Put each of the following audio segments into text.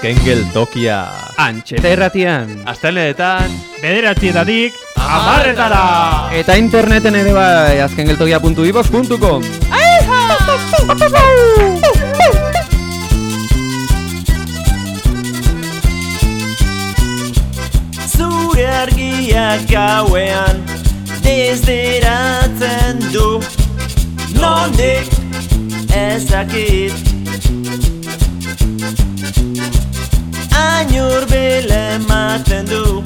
azken geltokia. Antxeta erratian. Aztenetan, Bederatzietatik, amarretara! Eta interneten ere bai, azkengeltokia.ibos.com Zure argiak gauean Dezderatzen du Nondik ezakit Ainur bile ematen du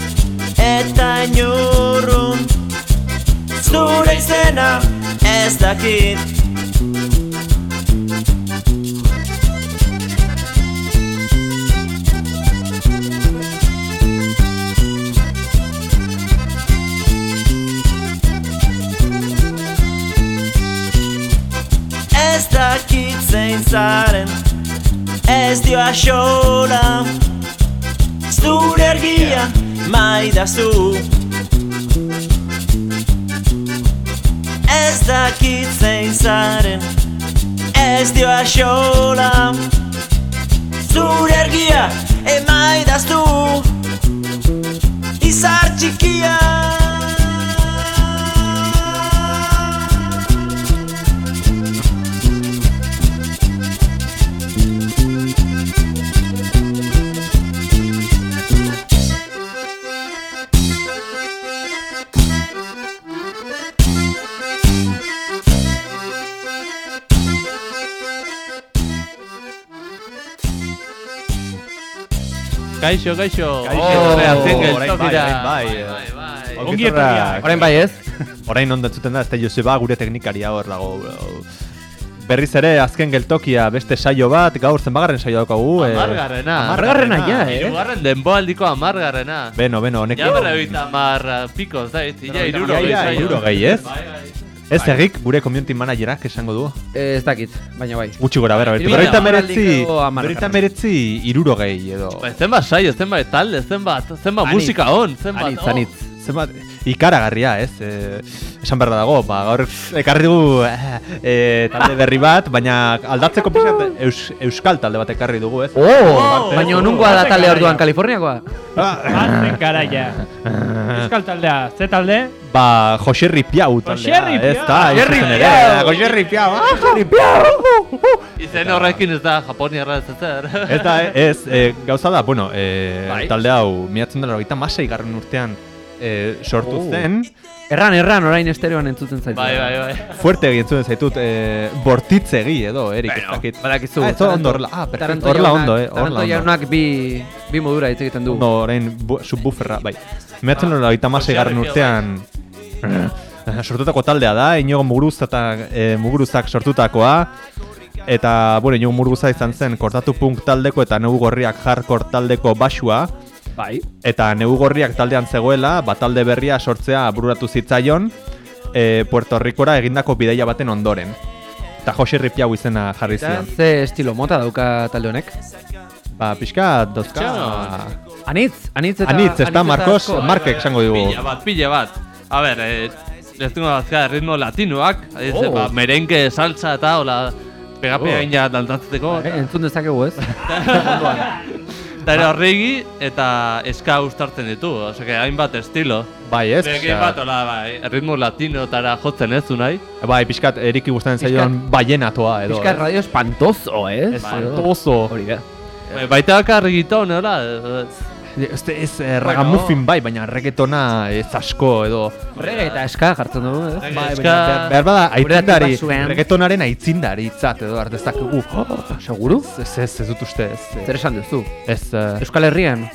Eta ainurrun Zure izena ez dakit. Ez dakit zein zaren Ez dio axola Zure ergia maidazu Ez dakit zein zaren Ez dio axola. Zure ergia emaidaztu Izar txikia Kaixo, kaixo. Kaixo. Oh, geltokira. orain bai, orain bai, bai. Ongi etorriak. Orain bai ez? Orain ondo entzuten da, ez da Joseba gure teknikaria hor dago. Berriz ere, azken geltokia beste saio bat, gaur zenbagarren saio daukagu. eh, Amargarrena. Amargarrena ja, eh? Hirugarren denboaldiko amargarrena. Beno, beno, honekin. Ja bera egita amar piko, ez da, ez ja, iruro gehi, ez? Bai, bai. Ez egik, gure community managerak esango du. Ez dakit, baina bai. Gutxi gora, bera, Hirugarren berroita meretzi, berroita meretzi iruro gehi edo. Ba, zenbat saio, zenbat talde, zenbat, zenbat Anitz. musika on, zenbat. Anitz, oh. anitz. Zenbat, ikaragarria, ez? E, esan behar dago, ba, gaur ekarri dugu eh, eh, talde berri bat, baina aldatzeko pixat eus, euskal talde bat ekarri dugu, ez? Oh, baina nungoa da talde orduan Kaliforniakoa? Azten garaia. Euskal taldea, ze talde? Ba, Jose Ripiau taldea, Jose Ripiau. ez da, Jose ere, Ripiau. Jose Ripiau, ah, Jose Ripiau! Izen horrekin ez da Japoniarra ez ezer. Ez da, ez, e, gauza da, bueno, e, talde hau, miatzen dela, hogeita masei garren urtean e, sortu Oh. zen, Erran, erran, orain estereoan entzuten zaitu. Bai, bai, bai. fuerte egin zuen zaitut, e, bortitzegi edo, erik, ez dakit. Badakizu. Ah, ez ondo horrela, ah, perfecto, jaunak- ondo, eh, horrela ondo. jaunak bi, bi modura hitz egiten du. Ondo, orain, bu, subbufferra, bai. Miatzen dela, hogeita masei garren urtean, sortutako taldea da, inigo muguruz eta e, muguruzak sortutakoa, eta, bueno, inigo muguruza izan zen, kortatu punk taldeko eta neu gorriak hardcore taldeko basua, Bai. Eta negu gorriak taldean zegoela, bat talde berria sortzea bururatu zitzaion e, Puerto Ricora egindako bidaia baten ondoren. Eta Jose Ripiau izena jarri zion. ze estilo mota dauka talde honek? Ba, pixka, dozka... Anitz, anitz eta... Anitz, ez da, Marcos. Markek esango digu. Pila bat, pila bat. A ber, eh, ez dugu bazka ritmo latinoak, ez, Oh. ba, merengue, salsa eta hola, pega-pega Oh. ina dantatzeko. Eh, entzun dezakegu ez? Eta ere horregi eta eska ustartzen ditu, osea, hainbat estilo. Bai, ez? Begi osea, bat, hola, bai, ritmo latinoetara jotzen ez du nahi. Bai, pixkat, eriki gustatzen zaion baienatoa edo. Eh? radio espantozo, eh? Espantoso. Hori da. Bai, Baita bakarrik giton, hola, ez- Ez, ez eh, ragamuffin bai, baina reggaetona ez asko edo... Reggae eta eska jartzen dugu, eh? Reggae, Bai, eska- baina behar, bada aitzindari, reggaetonaren aitzindari itzat edo artezakegu. Seguru? Ez, ez, ez dut uste, ez. Zer esan duzu? Ez, eh, Euskal Herrian?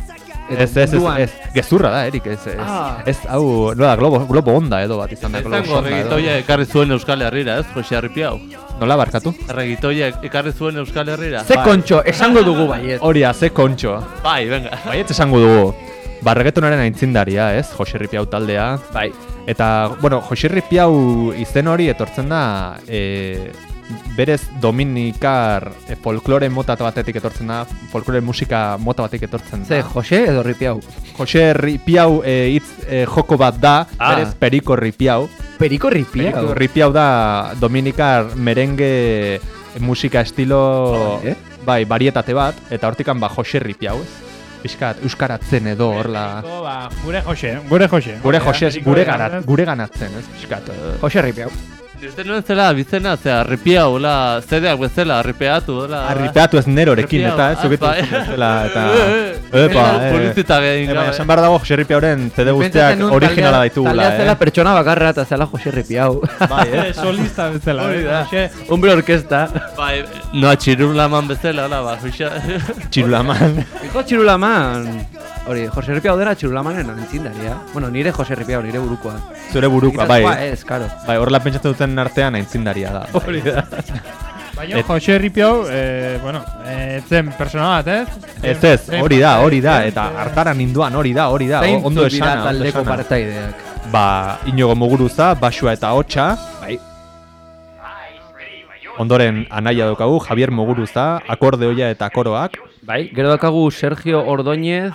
Ez, ez, ez, ez, gezurra da, Erik, ez, ez, Ah. ez, hau, nola, globo, globo onda edo bat izan da, globo sonda edo. regitoia ekarri zuen Euskal Herrira, ez, Jose Arripiau. Nola barkatu? Regitoia ekarri zuen Euskal Herrira. Ze kontxo, esango dugu baiet. Horia, ze kontxo. Bai, venga. Baietz esango dugu. Ba, reggaetonaren aintzindaria, ez, Jose Ripiau taldea. Bai. Eta, bueno, Jose Ripiau izen hori etortzen da, e, berez Dominikar e, folklore mota batetik etortzen da, folklore musika mota batetik etortzen Ze, da. Jose edo Ripiau? Jose Ripiau e, hitz e, joko bat da, Ah. berez Periko Ripiau. Periko Ripiau? Periko Ripiau da Dominikar merengue musika estilo Vale. bai, barietate bat, eta hortikan ba Jose Ripiau, ez? Piskat, euskaratzen edo horla... Ba, gure Jose, gure Jose. Gure Jose, gure, gara. garat, gure ganatzen, ez? Piskat, eh, Jose Ripiau. Uste nuen zela bizena, zera, arripia, hola, zedeak bezala, arripeatu, hola. Arripeatu ez nerorekin, eta ez, ah, zubitu bai. bezala, eta... Eh, Epa, eh. Publizita egin Eh, baina, gabe. esan behar dago Jose Ripiauren CD guztiak originala taldea- daitugula, Taldea zela eh? pertsona bakarra eta zela Jose Ripiau. Bai, eh? Eh, solista bezala. Hori eh, da. Jose. Hombre orkesta. Bai, noa txirulaman bezala, hola, ba, juxa. Txirulaman. Hijo txirulaman. Hori, Jose Ripiau dela txirulamanen aintzindaria. Bueno, nire Jose Ripiau, nire burukoa. Zure burukoa, bai. Ez, karo. Bai, horrela pentsatzen duten artean aintzindaria da. Hori da. Baina Et- Jose Ripiau, eh, bueno, eh, zen persona bat, ez? Ez ez, hori da, hori da, eta hartara ninduan hori da, hori da, ondo esana, taldeko partaideak. Ba, inogo muguruza, basua eta hotxa, Bai. ondoren anaia daukagu, Javier Muguruza, akordeoia eta koroak, Bai, gero daukagu Sergio Ordóñez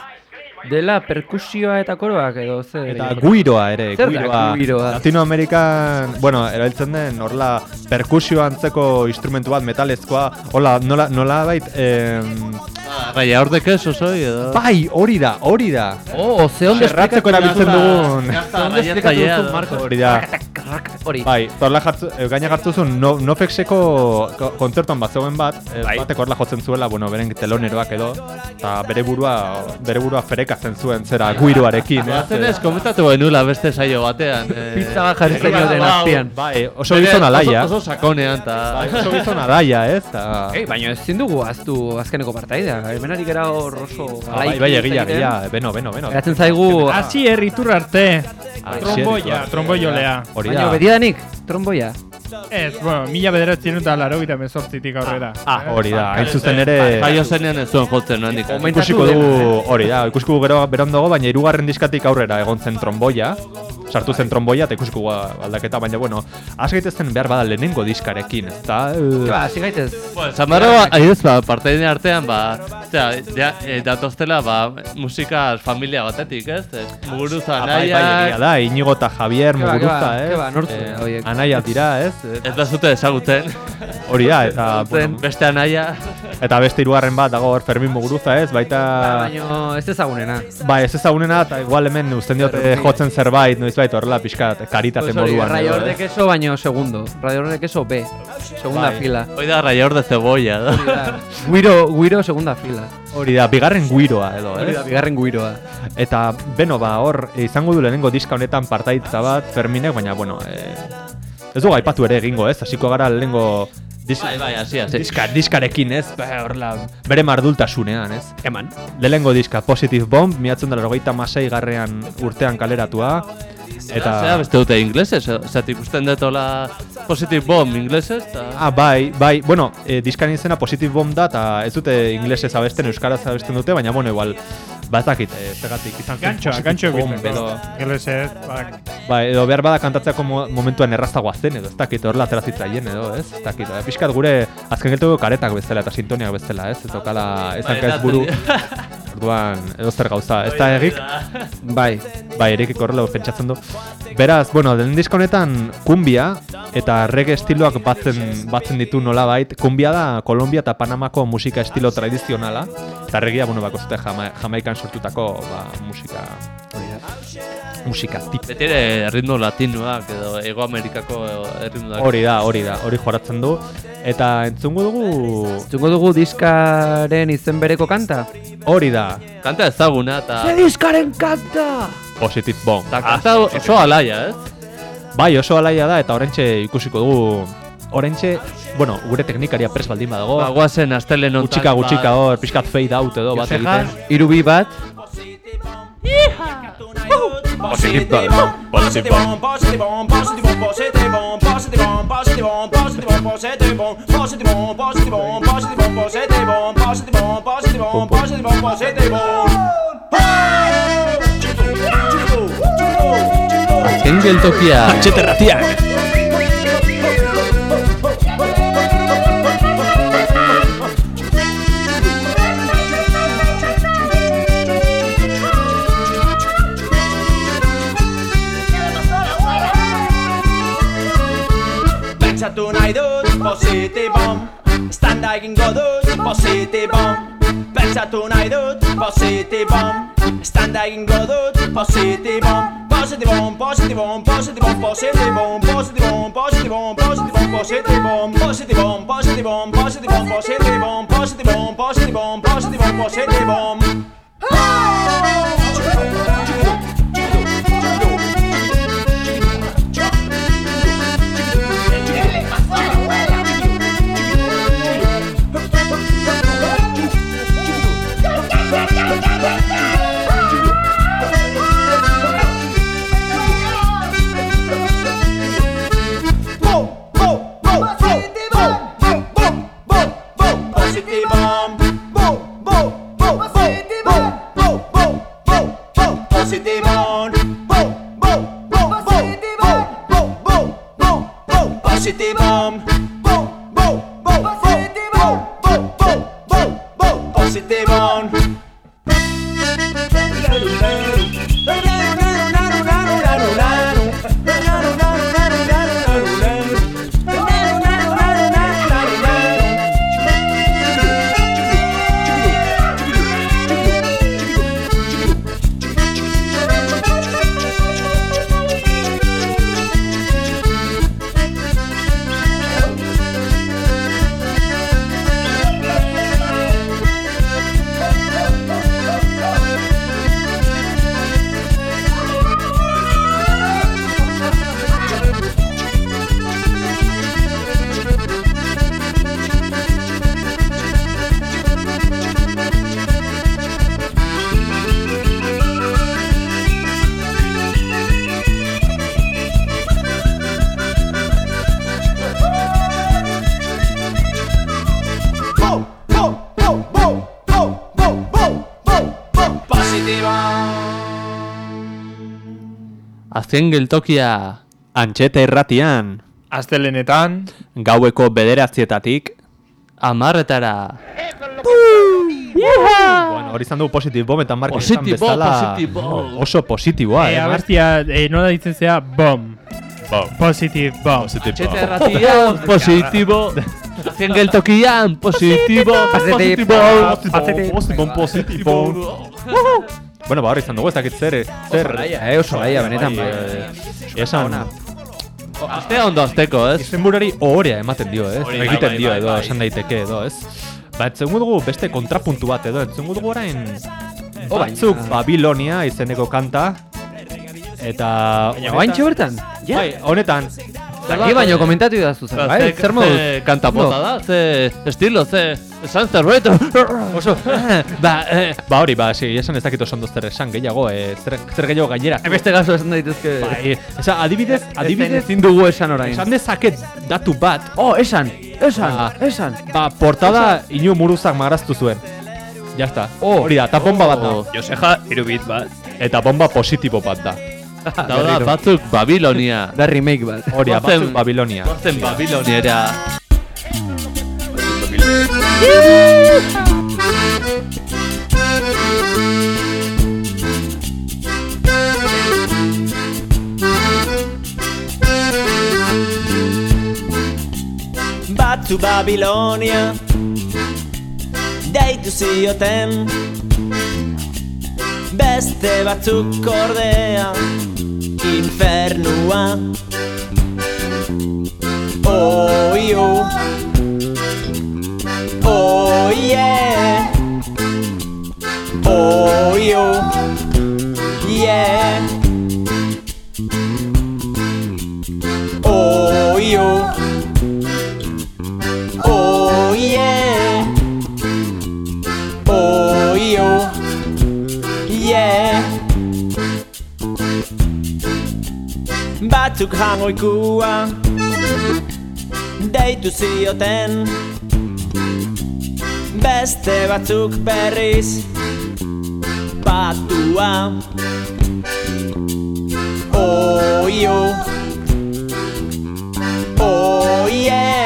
dela perkusioa eta koroak edo zer. eta guiroa ere, Zer guiroa. guiroa? Latinoamerikan, bueno, erabiltzen den, horla, perkusio antzeko instrumentu bat metalezkoa, hola, nola, nola bait, em, Raia hor de queso soy, edo. bai, hori da, hori da. Oh, ze ondo Zerratzeko esplikatu erabiltzen dugun. Ze ondo esplikatu duzu, Marcos. Hori da. Hori. Bai, torla jartzu, eh, gaina jartzuzun, no, Nofexeko ko- kontzertuan bat zegoen bat, eh, Bai. batek horla jotzen zuela, bueno, beren teloneroak edo, eta bere burua, bere burua ferekatzen zuen zera guiroarekin, eh? ez, komentatu genula beste saio batean. eh. Pizza bat jarri zenioten Bai, azpian. Bai, oso Bere- gizon alaia. Oso, oso sakonean, eta... Bai, oso gizon alaia, ez? Ta... Ei, baina ezin dugu aztu azkeneko partaidea. Hemen ari gara hor oso bai, bai, egia, egia, beno, beno, beno. Geratzen zaigu... Hasi herritur arte. Ah, Tromboia, tromboiolea. Baina da. betidanik, tromboia. Ez, bueno, mila bederatzen eta laro gita mezortzitik aurrera. Ah, Eh? hori da, hain zuzen ere... Jaio zenean ez zuen jotzen, no handik. Ikusiko dugu, hori da, ikusiko gero berondago, baina hirugarren diskatik aurrera egon zen tromboia, sartu zen tromboia eta ikusiko dugu aldaketa, baina bueno, has gaitezen behar bada lehenengo diskarekin, eta... Ke ba, hasi gaitez. Bueno, Zamaro, adibidez, ba, parteiden artean, ba, zera, ja, e, datoztela, ba, musika familia batetik, ez? ez? Muguruza, Ah, bai, bai, egia naia, da, Inigo eta Javier ba, Muguruza, ba, ez? ke ba, nortzuk Eh? Anaia dira, ez? ez da zute ezagutzen. Hori da, eta, bueno, Beste anaia, eta beste hirugarren bat dago Fermin Muguruza, ez? Baita... Baina ez ezagunena. Ba, ez ezagunena, eta igual hemen uzten diote Fermin. jotzen zerbait, noizbait horrela pixka karitate Pues hori, moduan. Raior edo, de ez? queso baino segundo. Raior de queso B. Segunda Bai. fila. hoi da raior de cebolla, da. Guiro, guiro segunda fila. Hori da, bigarren guiroa edo, Hori da, ez? bigarren guiroa. Eta, beno, ba, hor, eh, izango du lehenengo diska honetan partaitza bat, Ferminek, baina, bueno, eh, ez dugu aipatu ere egingo, ez? Hasiko gara lehenengo dis Bai, bai, hasi, hasi. diska, diskarekin, ez? Ba, horrela, bere mardultasunean, ez? Eman. Lehenengo diska, Positive Bomb, miatzen dara rogeita masai garrean urtean kaleratua, Eta... Zera eta... beste dute inglesez, zat ikusten detola Positive Bomb inglesez, eta... Ah, bai, bai, bueno, eh, diskan izena Positive Bomb da, eta ez dute inglesez abesten, euskaraz abesten dute, baina, bueno, igual, ba ez dakit, eh, zergatik izan zen Gantxoa, Positive gantxo Bomb, egiteko. edo, Gelesez, badak. Ba, edo behar bada kantatzeako mo momentuan errazagoa zen edo, ez dakit, horrela atera zitzaien edo, ez? Ez dakit, eh, pixkat gure azken geltuko karetak bezala eta sintoniak bezala, ez? Ez okala, ez Bai, hanka ez buru, orduan, edo zer gauza, ez da egik, Bai. bai, erikik horrela pentsatzen du. Beraz, bueno, lehen disko honetan, kumbia, eta reggae estiloak batzen, batzen ditu nolabait, kumbia da Kolombia eta Panamako musika estilo tradizionala, eta reggaea, bueno, bako zute jama, Jamaikan sortutako, ba, musika, hori da, musika tip. Beti ere ritmo latinoak edo Ego Amerikako ritmoak. Hori da, hori da, hori joratzen du. Eta entzungo dugu, Zungo dugu diskaren izen bereko kanta? hori da, Kanta ezaguna, eta... Ze diskaren kanta! Positive Bomb. Eta kanta oso alaia, ez? Bai, oso alaia da, eta orentxe ikusiko dugu, orentxe, bueno, gure teknikaria pres baldin badago, Ba, guazen astelen ontan. gutxika gutxika hor, pixkat fade out edo bat egiten. irubi bat, Positive Bomb. Positive egingo dut positibon Pentsatu nahi dut positibon Standa egingo dut positibon Positibon, positibon, positibon, positibon Positibon, positibon, positibon, positibon Positibon, positibon, positibon, positibon Positibon, positibon, positibon, positibon Positibon Azken geltokia Antxete erratian, Astelenetan, gaueko bederatzietatik, amarretara. bueno, hori izan dugu positibo, eta marka Positibo, bezala positibo. oso positiboa, eh, eh, Mark? abestia, eh, nola ditzen zea, bom. Positive bomb. Txete erratian, positibo. Azken geltokian, positibo. Positibo. Positibo, positibo. Bueno, ba, hori izan dugu, ez dakit zer, zer... gaia, eh, oso gaia, benetan, bai. eh, Esan, Azte ondo azteko, ez? izenburari ohorea ematen dio, ez? Bai, Egiten bai, dio bai, edo, bai. esan daiteke edo, ez? Ba, entzungu dugu beste kontrapuntu bat edo, entzungu dugu orain Oh, batzuk Babilonia izeneko kanta eta Baina, oaintxe bertan? Ja. Bai, honetan Zaki baino komentatu idazu zer, bai? Zer moduz? Kanta bota da, ze estilo, ze esan zerbait. Oso, ba, eh, Ba hori, ba, si, esan ez dakit oso ondo zer esan gehiago, eh, zer, zer gehiago gainera. Beste gazo esan daitezke. Bai, esa, adibidez, adibidez, ezin dugu esan orain. esan dezaket datu bat, Oh, esan, esan, Ah. esan. ba, portada inu muruzak maraztu zuen. Ya está. Oh. Hori da, eta bomba bat da. Oh. Joseja, irubit bat. Eta bomba positibo bat da. da batzuk Babilonia. Da remake bat. Hori batzuk Babilonia. Goazen Babiloniera. Batzu Babilonia Deitu zioten. Beste batzuk ordea Infernua. Oh, you Oh, yeah Oh, you Yeah Oh, you Oh yeah Oh yo Yeah Batzuk jangoikua Deitu zioten Beste batzuk berriz. Patua. Oh yo Oh yeah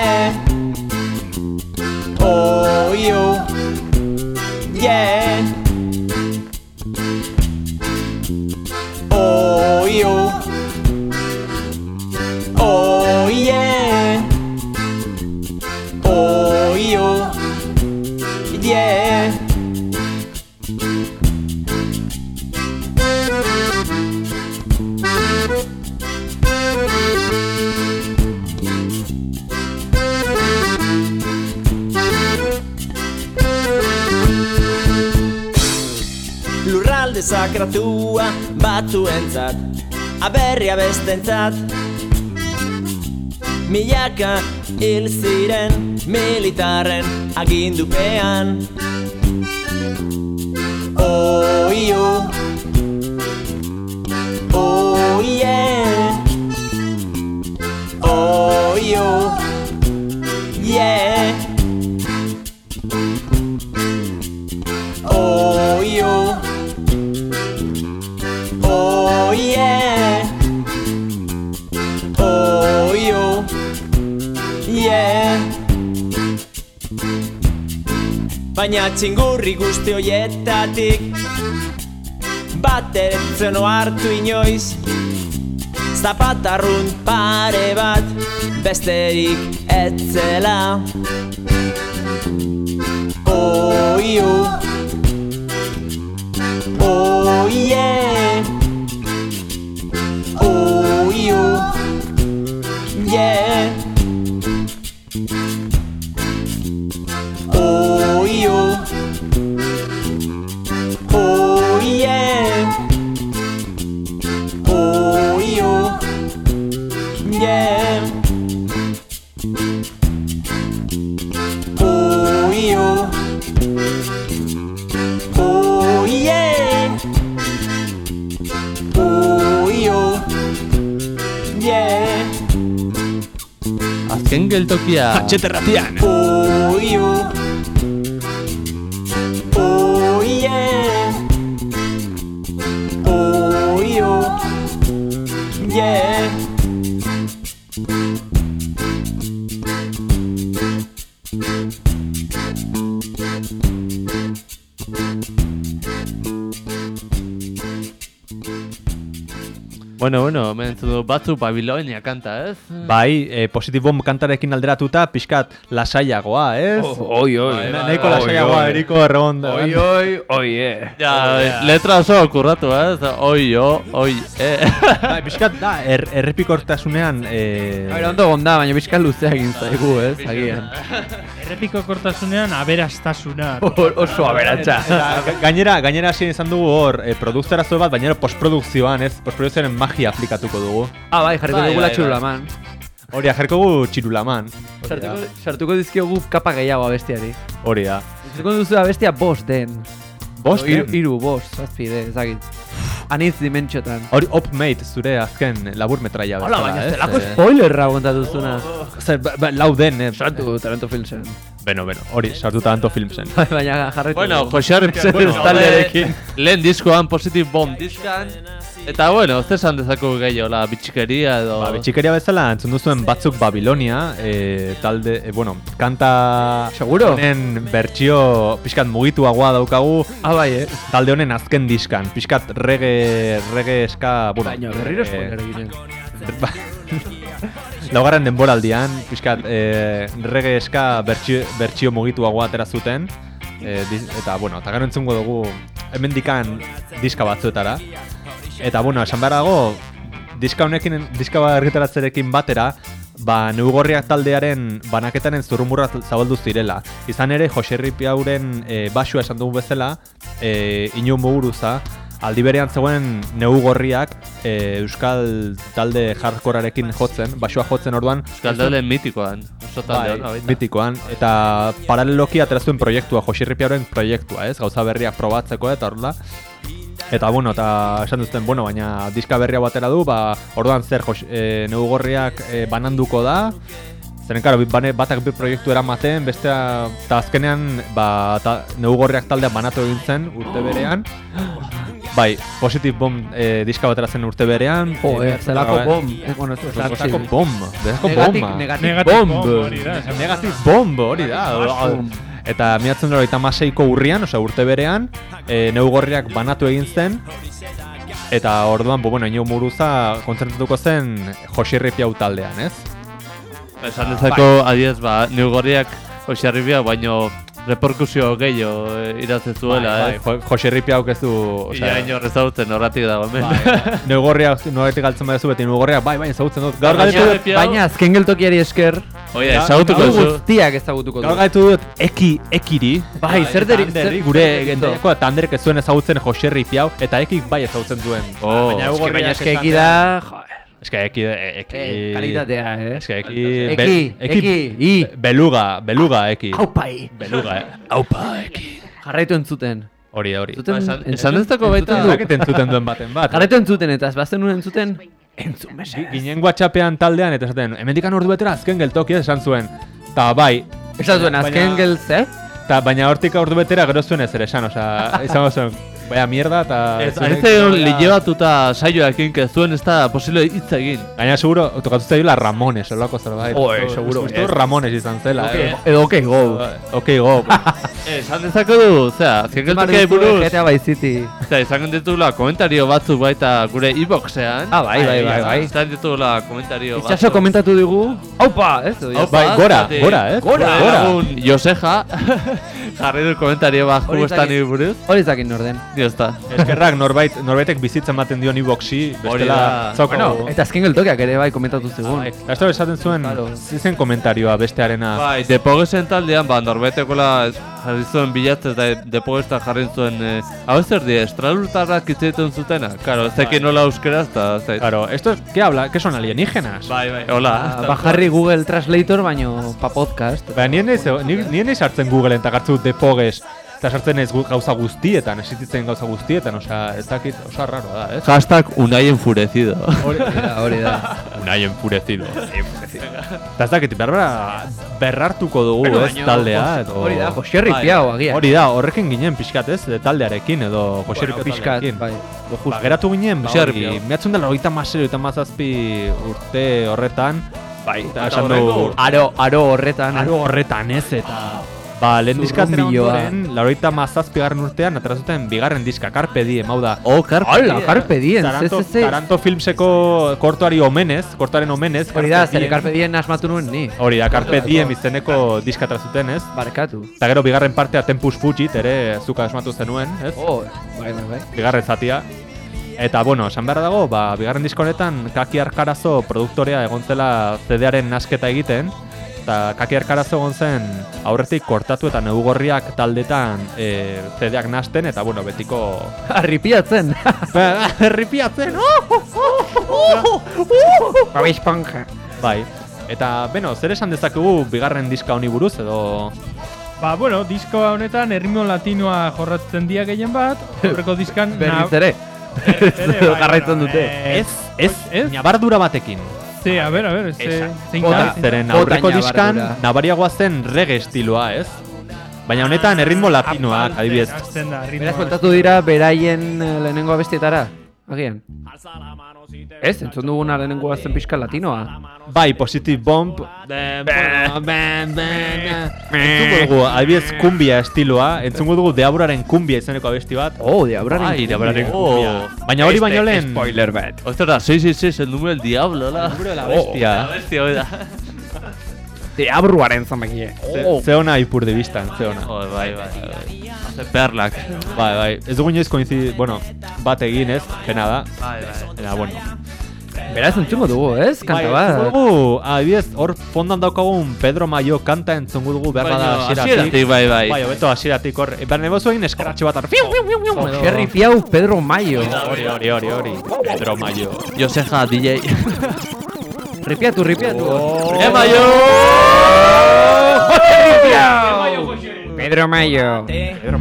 pie. Lurralde sakratua batzuentzat, aberria bestentzat, Milaka hil ziren militarren agindupean Oio Oh yeah Baina txingurri guzti hoietatik Bat ere zeno hartu inoiz Zapatarrun pare bat Besterik etzela Oio Oh yeah Azken geltokia... Atxeterratian! Oio Oh yeah Oio Yeah batzu Babilonia kanta, ez? Bai, e, Positive Bomb kantarekin alderatuta, pixkat lasaiagoa, ez? Oi, oi. Bai, nahiko lasaiagoa, eriko erregon. Oi, oi, oi, eh. Ja, letra oso kurratu, ez? Oi, o, oi, e. Bai, pixkat da, er, errepikortasunean... E, Baina ondo gonda, baina bizka luzea egin zaigu, ez? Agian. Errepiko kortasunean aberastasuna. Oso aberatsa. Ga- Gainera, gainera hasi izan dugu hor, e, produktorazo bat, baina postprodukzioan, ez? Postprodukzioaren magia aplikatuko dugu. Ah, bai, jarriko Bai, dugula bai, txurulaman. Hori, jarriko gu txirulaman. Hori da. Sartuko, sartuko dizkiogu kapa gehiago abestiari. Hori da. Sartuko duzu abestia bost den. Bost den? Hiru, bost, zazpi de, ezagit. Anitz dimentsiotan. Hori Opmate zure azken labur metraia Hola, baina ez delako Eh, spoilerra kontatu zuzuna. Zer, ba, ba, lau den, eh? Sartu Talento Filmsen. Beno, beno, hori, sartu tanto filmsen. Bai, Baina jarretu. Bueno, Jose Arrepia, bueno, taldearekin. lehen diskoan, Positive Bomb diskan. Eta bueno, ez esan dezako gehiago, la bitxikeria edo... Ba, bitxikeria bezala, entzun duzuen batzuk Babilonia, e, talde, e, bueno, kanta... Seguro? Honen bertsio pixkat mugituagoa daukagu, Ah, bai, eh? talde honen azken diskan, pixkat reggae, reggae eska, bueno... Baina, berriro eh, ba- Laugarren denboraldian, pixkat, e, reggae eska bertsio, bertsio mugituagoa atera zuten, e, dis- eta, bueno, eta gero entzungo dugu, hemen dikan diska batzuetara. Eta, bueno, esan behar dago, diska honekin, diska argitaratzerekin batera, ba, neugorriak taldearen banaketaren zurrumurra zabaldu zirela. Izan ere, Jose Ripiauren e, basua esan dugu bezala, e, inu muguruza, aldi berean zegoen neugorriak e, euskal talde hardcorearekin jotzen, basua jotzen orduan, Euskal talde mitikoan. Oso talde bai, mitikoan, eta paraleloki atera zuen proiektua, Jose Ripiauren proiektua, ez? Gauza berriak probatzeko eta horrela. Eta bueno, eta esan duzten, bueno, baina diska berria batera du, ba, orduan zer Jos, e, neugorriak e, bananduko da, Zeren, karo, bi- bane, batak bi proiektu eramaten, bestea, eta azkenean, ba, ta, neugorriak taldean banatu egin zen urte berean. Bai, Positive Bomb e, diska batera zen urte berean. Jo, e, eh, zelako bom. Eh, bueno, ez Zelako zelako bomb, zelako Negatik, bomba. negatik Negative bomb. bomb, hori da, Negative bomb, hori da. Eta miatzen dara eta urrian, osea urte berean, e, neugorriak banatu egin zen, eta orduan, bo, bueno, ino muruza kontzertatuko zen Josi Ripiau taldean, ez? Esan dezako, adiez, ba, neugorriak Jose Arrepia, baino reperkusio gehiago eh, irazten zuela, bai, ez? bai, Jo- Josi Ripiauk ez du, Ia osea, inor ezagutzen horratik dago hemen. neugorriak, noretik galtzen badezu beti neugorriak, bai, bai, ezagutzen dut. Gaur Baina- galdetu dut, Baina azken geltokiari esker, Oie, Ja, ezagutuko Gau zu. guztiak ezagutuko Gaur du. gaitu dut eki, ekiri. Bai, zer deri- gure zer deri- gendeko eta Anderek ez zuen ezagutzen Jose Ripiau, eta ekik bai ezagutzen zuen. Oh, Baina Eske, Hugo baina Esan eki eki, eki... Eh, kalitatea, eh? Eske eki... Eki, eki, i. Beluga, beluga eki. Aupai. Beluga, eh. Aupa, eki. Jarraitu entzuten. Hori, hori. Zuten, Ba, baita- entzuten du. Zaket entzuten duen baten bat. Jarraitu entzuten eta ez bazten nuen entzuten. Entzun mesedez. Ginen WhatsAppean taldean eta esaten, hemendikan ordu betera azken geltokia esan zuen. Ta bai, Esan zuen, azken Baina- geltz, eh? ta baina hortik ordu betera gero zuen ez ere esan, osea, izango zuen, baina mierda eta... Ez, egon lilebatuta saioekin, que zuen ez da posible hitz egin. Gaina seguro, tokatu zaiola Ramones, olako zerbait. Oi, Uste- seguro, dut ez. Ramones izan zela. eh. Edo ok, go. Ok, go. Eh, Esan dezako du, zera, azken geltokiai buruz, GTA Vice City. zera, izan ditugula komentario batzuk baita gure e-boxean. Ah, bai, bai, bai, bai. Izan ditugula komentario batzuk. Itxaso komentatu digu. Aupa, ez? Edo, Aupa, Bai, gora, zati- gora, eh? Gora. Lagun Joseja, jarri du komentario bat jugustani zakit. buruz. Hori zakin norden. Diozta. Eskerrak norbait, norbaitek bizitzen ematen dion iboxi, Hori bestela da. zoko. Bueno, eta azken geltokiak ere bai komentatu zigun. Bai, Esto esaten zuen, Claro. zizen komentarioa bestearena. Bai, depogesen taldean, ba, norbaitekola jarri zuen bilatzez da depogesta jarri zuen eh, hau zer die, estralurtarrak itzaiten zutena? Karo, ez dakit nola euskeraz, eta ez dakit. Claro, esto es, ¿qué habla? ¿Qué son alienígenas? Bai, bai, hola. Ah, Bajarri Google Translator, baino pa podcast. Ba, nien ez, ni, nien ez sartzen Googleen eta gartzu depoges, eta sartzen ez gauza guztietan, existitzen gauza guztietan, osea, ez dakit, osa raro da, ez? Hashtag unai enfurecido. Hori da, hori da. Unai enfurecido. Eta ez dakit, berbera berrartuko dugu, Bueno, ez, taldea, Jos- edo... Hori da, Jose Ripiao, agia. Hori da, horrekin ginen pixkat, ez, de taldearekin, edo Jose Bueno, pixkat, taldearekin. bai. Ba, geratu ginen, ba, hori, mehatzen dela hogeita masero, hogeita mazazpi urte horretan, Bai, eta esan du, Aro, aro horretan. eh. aro horretan ez, eta... Ba, lehen diska atera Zurrunbiloa. ondoren, lauroita mazazpi garren urtean, atera zuten bigarren diska, Carpe Diem, hau da. Oh, karpe. Hala, Carpe Diem, Taranto, CCC. Taranto Filmseko kortuari omenez, kortuaren omenez. Hori da, Carpe zer Diem. Carpe Diem asmatu nuen ni. Hori da, Carpe Diem izeneko diska atera zuten, ez? Barkatu. Eta gero bigarren partea Tempus Fugit ere zuka asmatu zenuen, ez? Oh, bai, bai, bai. Bigarren zatia. Eta, bueno, esan beharra dago, ba, bigarren disko honetan Kaki Arkarazo produktorea egon zela CD-aren nasketa egiten, eta Kaki Arkarazo egon zen aurretik kortatu eta neugorriak taldetan e, CD-ak nasten, eta, bueno, betiko... Arripiatzen. Ba, Erripiatzen! oh! Babi esponja. Bai. Eta, beno, zer esan dezakegu bigarren diska honi buruz, edo... Ba, bueno, disko honetan erritmo latinoa jorratzen dia gehien bat, horreko diskan... Berriz ere. ere, bai, Jarraitzen bueno, dute. eh, Ez, ez, ez? nabardura batekin. Sí, a ver, a ver, ze, zein da. Zeren aurreko diskan nabariagoa zen reggae estiloa, ez? Baina honetan erritmo latinoak, adibidez. Beraz kontatu dira beraien eh, lehenengo abestietara. Agian. Ez, entzun duguna lehenengo zen pixka latinoa. Bai, Positive Bomb. Entzungo dugu, adibidez, kumbia estiloa. Entzungo dugu Deaburaren kumbia izeneko abesti bat. Oh, diabraren. Bai, diabraren Kumbia. Baina hori baino lehen... Spoiler bat. Ostras, 666, el número del diablo, la. Libro de la bestia. La bestia, hori da. Diabruaren zamakie. Ze- Ze ona ipur de biztan, ze ona. Oh, bai, bai, bai. Perlak. Bai, bai. Ez dugu inoiz koinzid, bueno, bat egin ez, pena da. Bai, bai. Eta, bueno. Beraz entzungo dugu, ez? Kanta Bai, bat. dugu, adibidez, hor fondan daukagun Pedro Mayo kanta entzungo dugu behar bada hasieratik. bai, bai. Bai, hobeto hasieratik hor. Behar nebozu egin eskratxe bat hor. Fiu, fiu, fiu, fiu, edo- Jerry Piau, Pedro Mayo. Hori, hori, hori, hori. Pedro Mayo. Joseja, DJ. Ripiatu, ripiatu. Ema yo! Pedro Mayo.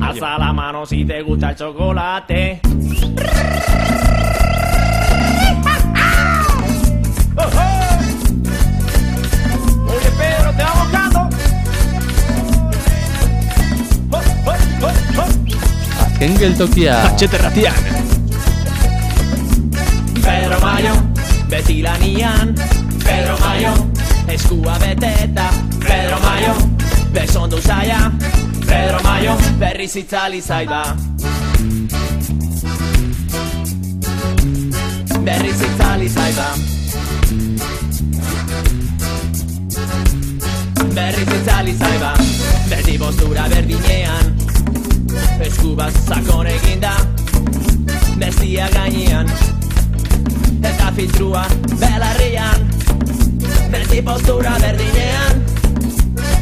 Alza la mano si te gusta el chocolate. Oye, Pedro, te va buscando. Oh, oh, oh. Pedro Mayo, beti lanian Pedro Mayo, eskua beteta Pedro Mayo, besondu zaia Pedro Mayo, berriz itzali zaiba Berriz itzali zaiba Berriz itzali zaiba Beti postura berdinean Eskubaz sakon eginda Bestia gainean Eta filtrua belarrian. Beti postura berdinean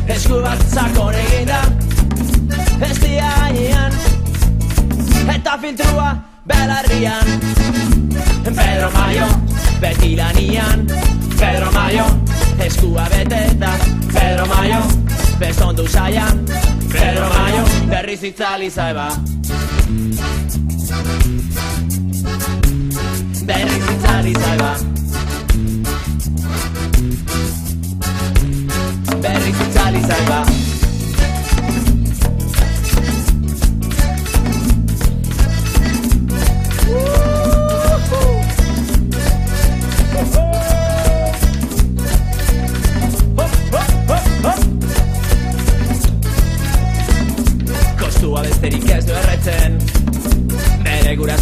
Esku bat sakon eginda Ez dia gainean Eta filtrua belarrian Pedro Mayo, beti lanian Pedro Mayo, eskua beteta Pedro Mayo, bezondu saia Pedro Mayo, berriz itzali zaiba Berriz itzali zaiba Berriz itzali zaiba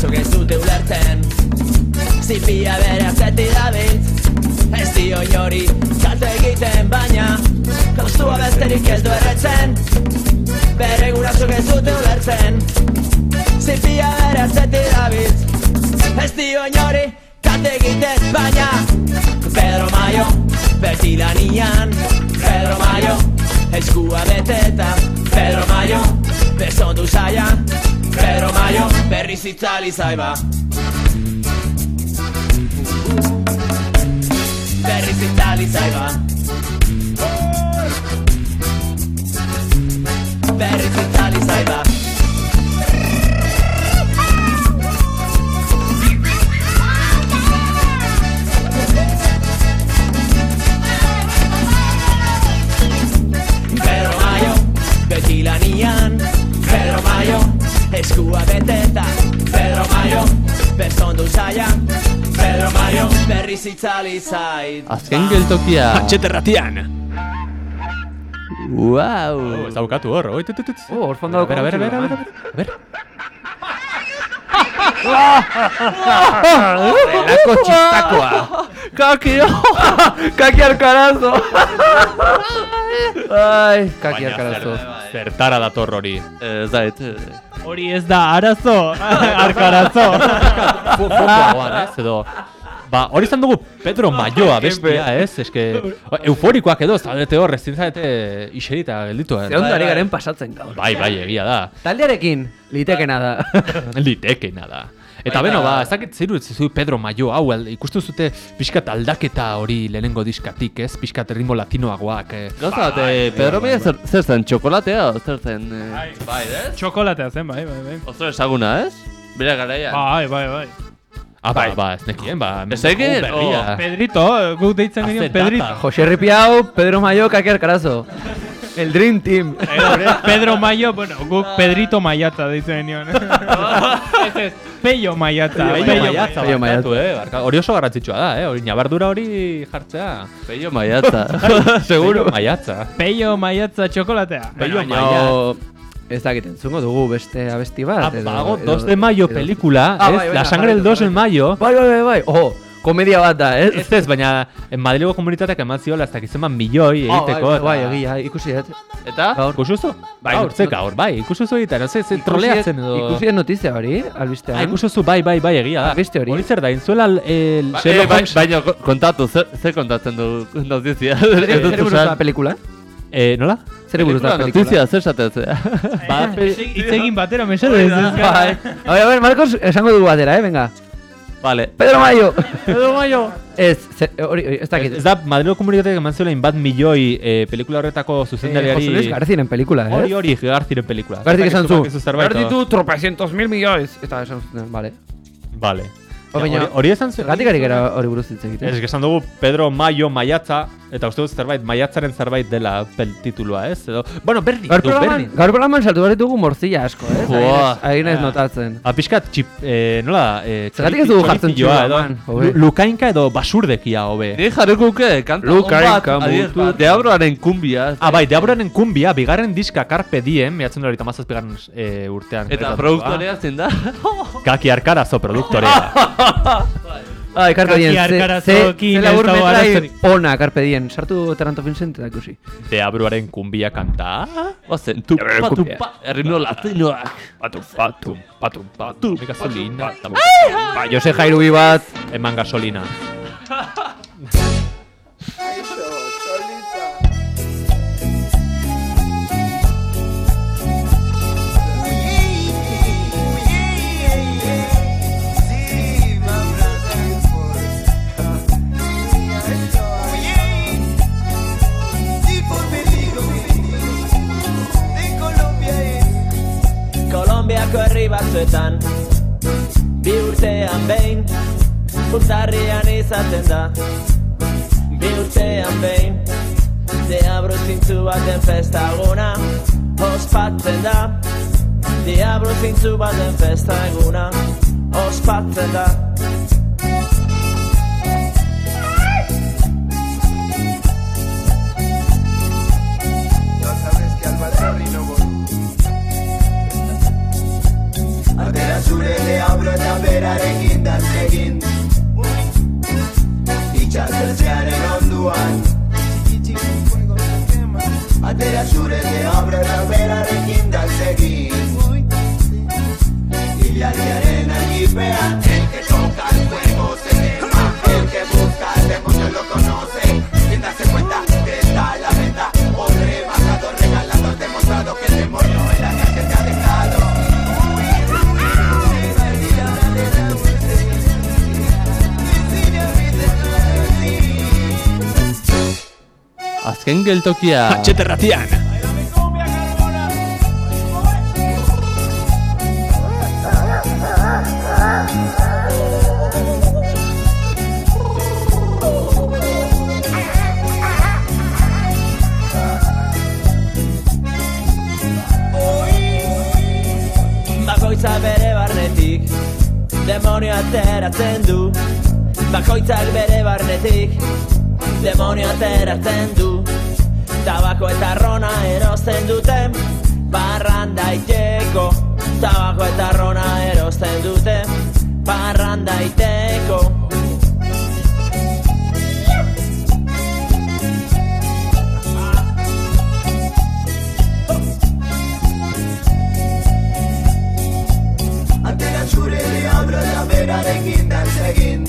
Gurasok ez dute ulertzen Zipia bere atzetik dabiltz Ez dio inori kalte egiten baina Kostua besterik ez du erretzen Bere gurasok ez dute ulertzen Zipia bere atzetik dabiltz Ez dio inori kalte egiten baina Pedro Mayo, beti lanian Pedro Mayo, eskua beteta Pedro Mayo, bezondu saia Pedro Mayo, berriz itzali zaiba Berriz itzali zaiba Berriz itzali zaiba eskua beteta Pedro Mayo, bezondu saia Pedro Mayo, berriz itzali zait Azken geltokia. Txeterratian! Wow. Ez daukatu hor, oi, tut, tut, tut. Oh, hor fondo A ver, a ver, a ver, a ver, a ver, a ver. Delako txistakoa. Kaki, Kaki alkarazo. Ai, kaki Baina alkarazo. Zer- Zertara dator hori. Ez da, et. Hori ez da arazo, arkarazo. Fokoagoan, ez, edo... Ba, hori izan dugu Pedro Mayoa bestia, ez? Eske, euforikoak edo, ez zaudete hor, ez zintzate iserita gelditu, eh? Zehondari garen pasatzen gaur. Bai, bai, egia da. Taldearekin, litekena da. Litekena da. Eta beno, ba, ez dakit zeiru zizu Pedro Mayo hau, ikusten zute pixkat aldaketa hori lehenengo diskatik, ez? Pixkat erritmo latinoagoak. Eh. Gauza bat, eh, Pedro Mia zer, zer zen, txokolatea zer zen? eh? Bai, ez? Txokolatea zen, bai, bai, bai. Oso esaguna, ez? Bera garaia. Bai, bai, bai. Ah, ba, ba, ez nekien, ba. Ez nekien? Oh. Pedrito, guk deitzen Hace Pedrito. Jose Ripiau, Pedro Mayo, kaki alkarazo. El Dream Team. Pedro Mayo, bueno, guk Pedrito Maiatza deitzen genion. Ez ez, Peio Maiatza. Peio Peio maiatza, Peio barkatu, eh? Barka, hori oso garrantzitsua da, eh? Hori nabardura hori jartzea. Peio maiatza. Seguro. Maiatza. Peio Maiatza txokolatea. Peio Baina, ez dakit entzungo dugu beste abesti bat. edo- 2 de mayo pelikula, Ah, ez? bai, La venga, sangre del jarraitu, 2 de mayo. Bai, bai, bai, bai. Oh, komedia bat da, ez? Ez ez, baina en Madrilgo komunitateak eman ziola ez dakiz zenbat milioi Ah, egiteko. bai, eta- bai, egia, ikusi dut. Eta? Gaur. Ikusuzu? Bai, gaur, ze not- gaur, bai, ikusuzu egiten, no ze, ze troleatzen edo... Ikusi dut notizia hori, albistean. Ah, ikusuzu, bai, bai, bai, egia da. Albiste hori. Hori zer da, intzuela el, el Ba, eh, bai, baina ko- kontatu, zer, zer kontatzen du notizia? Zer Ez dut zer esan. da pelikula? Eh, nola? Zer buruz da Pelikula? Notizia, zer zatetzea? Ba, pe- Hitz egin batera, mesedez. ez Bai. A ver, a ver, Marcos, esango dugu batera, eh, venga. Vale. Pedro Mayo. Pedro Mayo! Ez, zer- hori, hori, ez dakit. Ez, ez da, Madrilgo komunitateak eman ziola inbat milioi eh, pelikula horretako Eh, zuzendariari... José Luis Garcíaren pelikula, eh? Hori hori, Garziren pelikula. Garzik esan zu. O- ditu tropecientos mil milloiz. Eta esan zuten, vale. Vale. Hori- esan zuen. Zergatik ari gara hori buruz hitz egiten. Ez, esan dugu Pedro Mayo maiatza, eta uste dut zerbait, maiatzaren zerbait dela pel titulua, ez? Edo, bueno, berdin, Gaur du, programan, berdin. gaur programan saltu behar ditugu morzilla asko, eh? Joa. Ari naiz notatzen. A pixkat, txip, eh, nola, eh, Zergatik ez dugu jartzen txula, edo, man, hobe. lu- Lukainka edo basurdekia, hobe. Ni jarriko nuke kanta on Lukainka mutu- Deabroaren kumbia. Ah, bai, Deaboraren kumbia, bigarren diska Carpe Diem, miatzen dut horita mazaz bigarren eh, urtean. Eta produktorea zein da? Kaki Arkarazo produktorea. Ai, Carpe Diem, ze, ze, ze ez labur dago metrai arazorik. ona Carpe Diem. Sartu Taranto Vincent eta ikusi. Deabruaren kumbia kanta. Ozen, tu, pa, tu, kumbia. pa, errino latinoak. Patu, patu, patu, patu. Gasolina. Ba, Jose Jairubi bat. Eman gasolina. Auzoetan Bi urtean behin Urtarrian izaten da. Bi urtean behin Diablo zintzu baten festa eguna Ospatzen da. Diablo zintzu baten festa eguna Ospatzen da Itxasertzearen onduan Atera zure deablo eta berarekin dantzegin Hilariaren agipean Azken geltokia... Txeterratian. Bakoitza bere barnetik Demonio ateratzen du. Bakoitzak bere barnetik Demonio ateratzen du Tabako eta rona erosten dute daiteko Tabako eta rona erosten dute Barran daiteko Atera zure eta berarekin dantzegin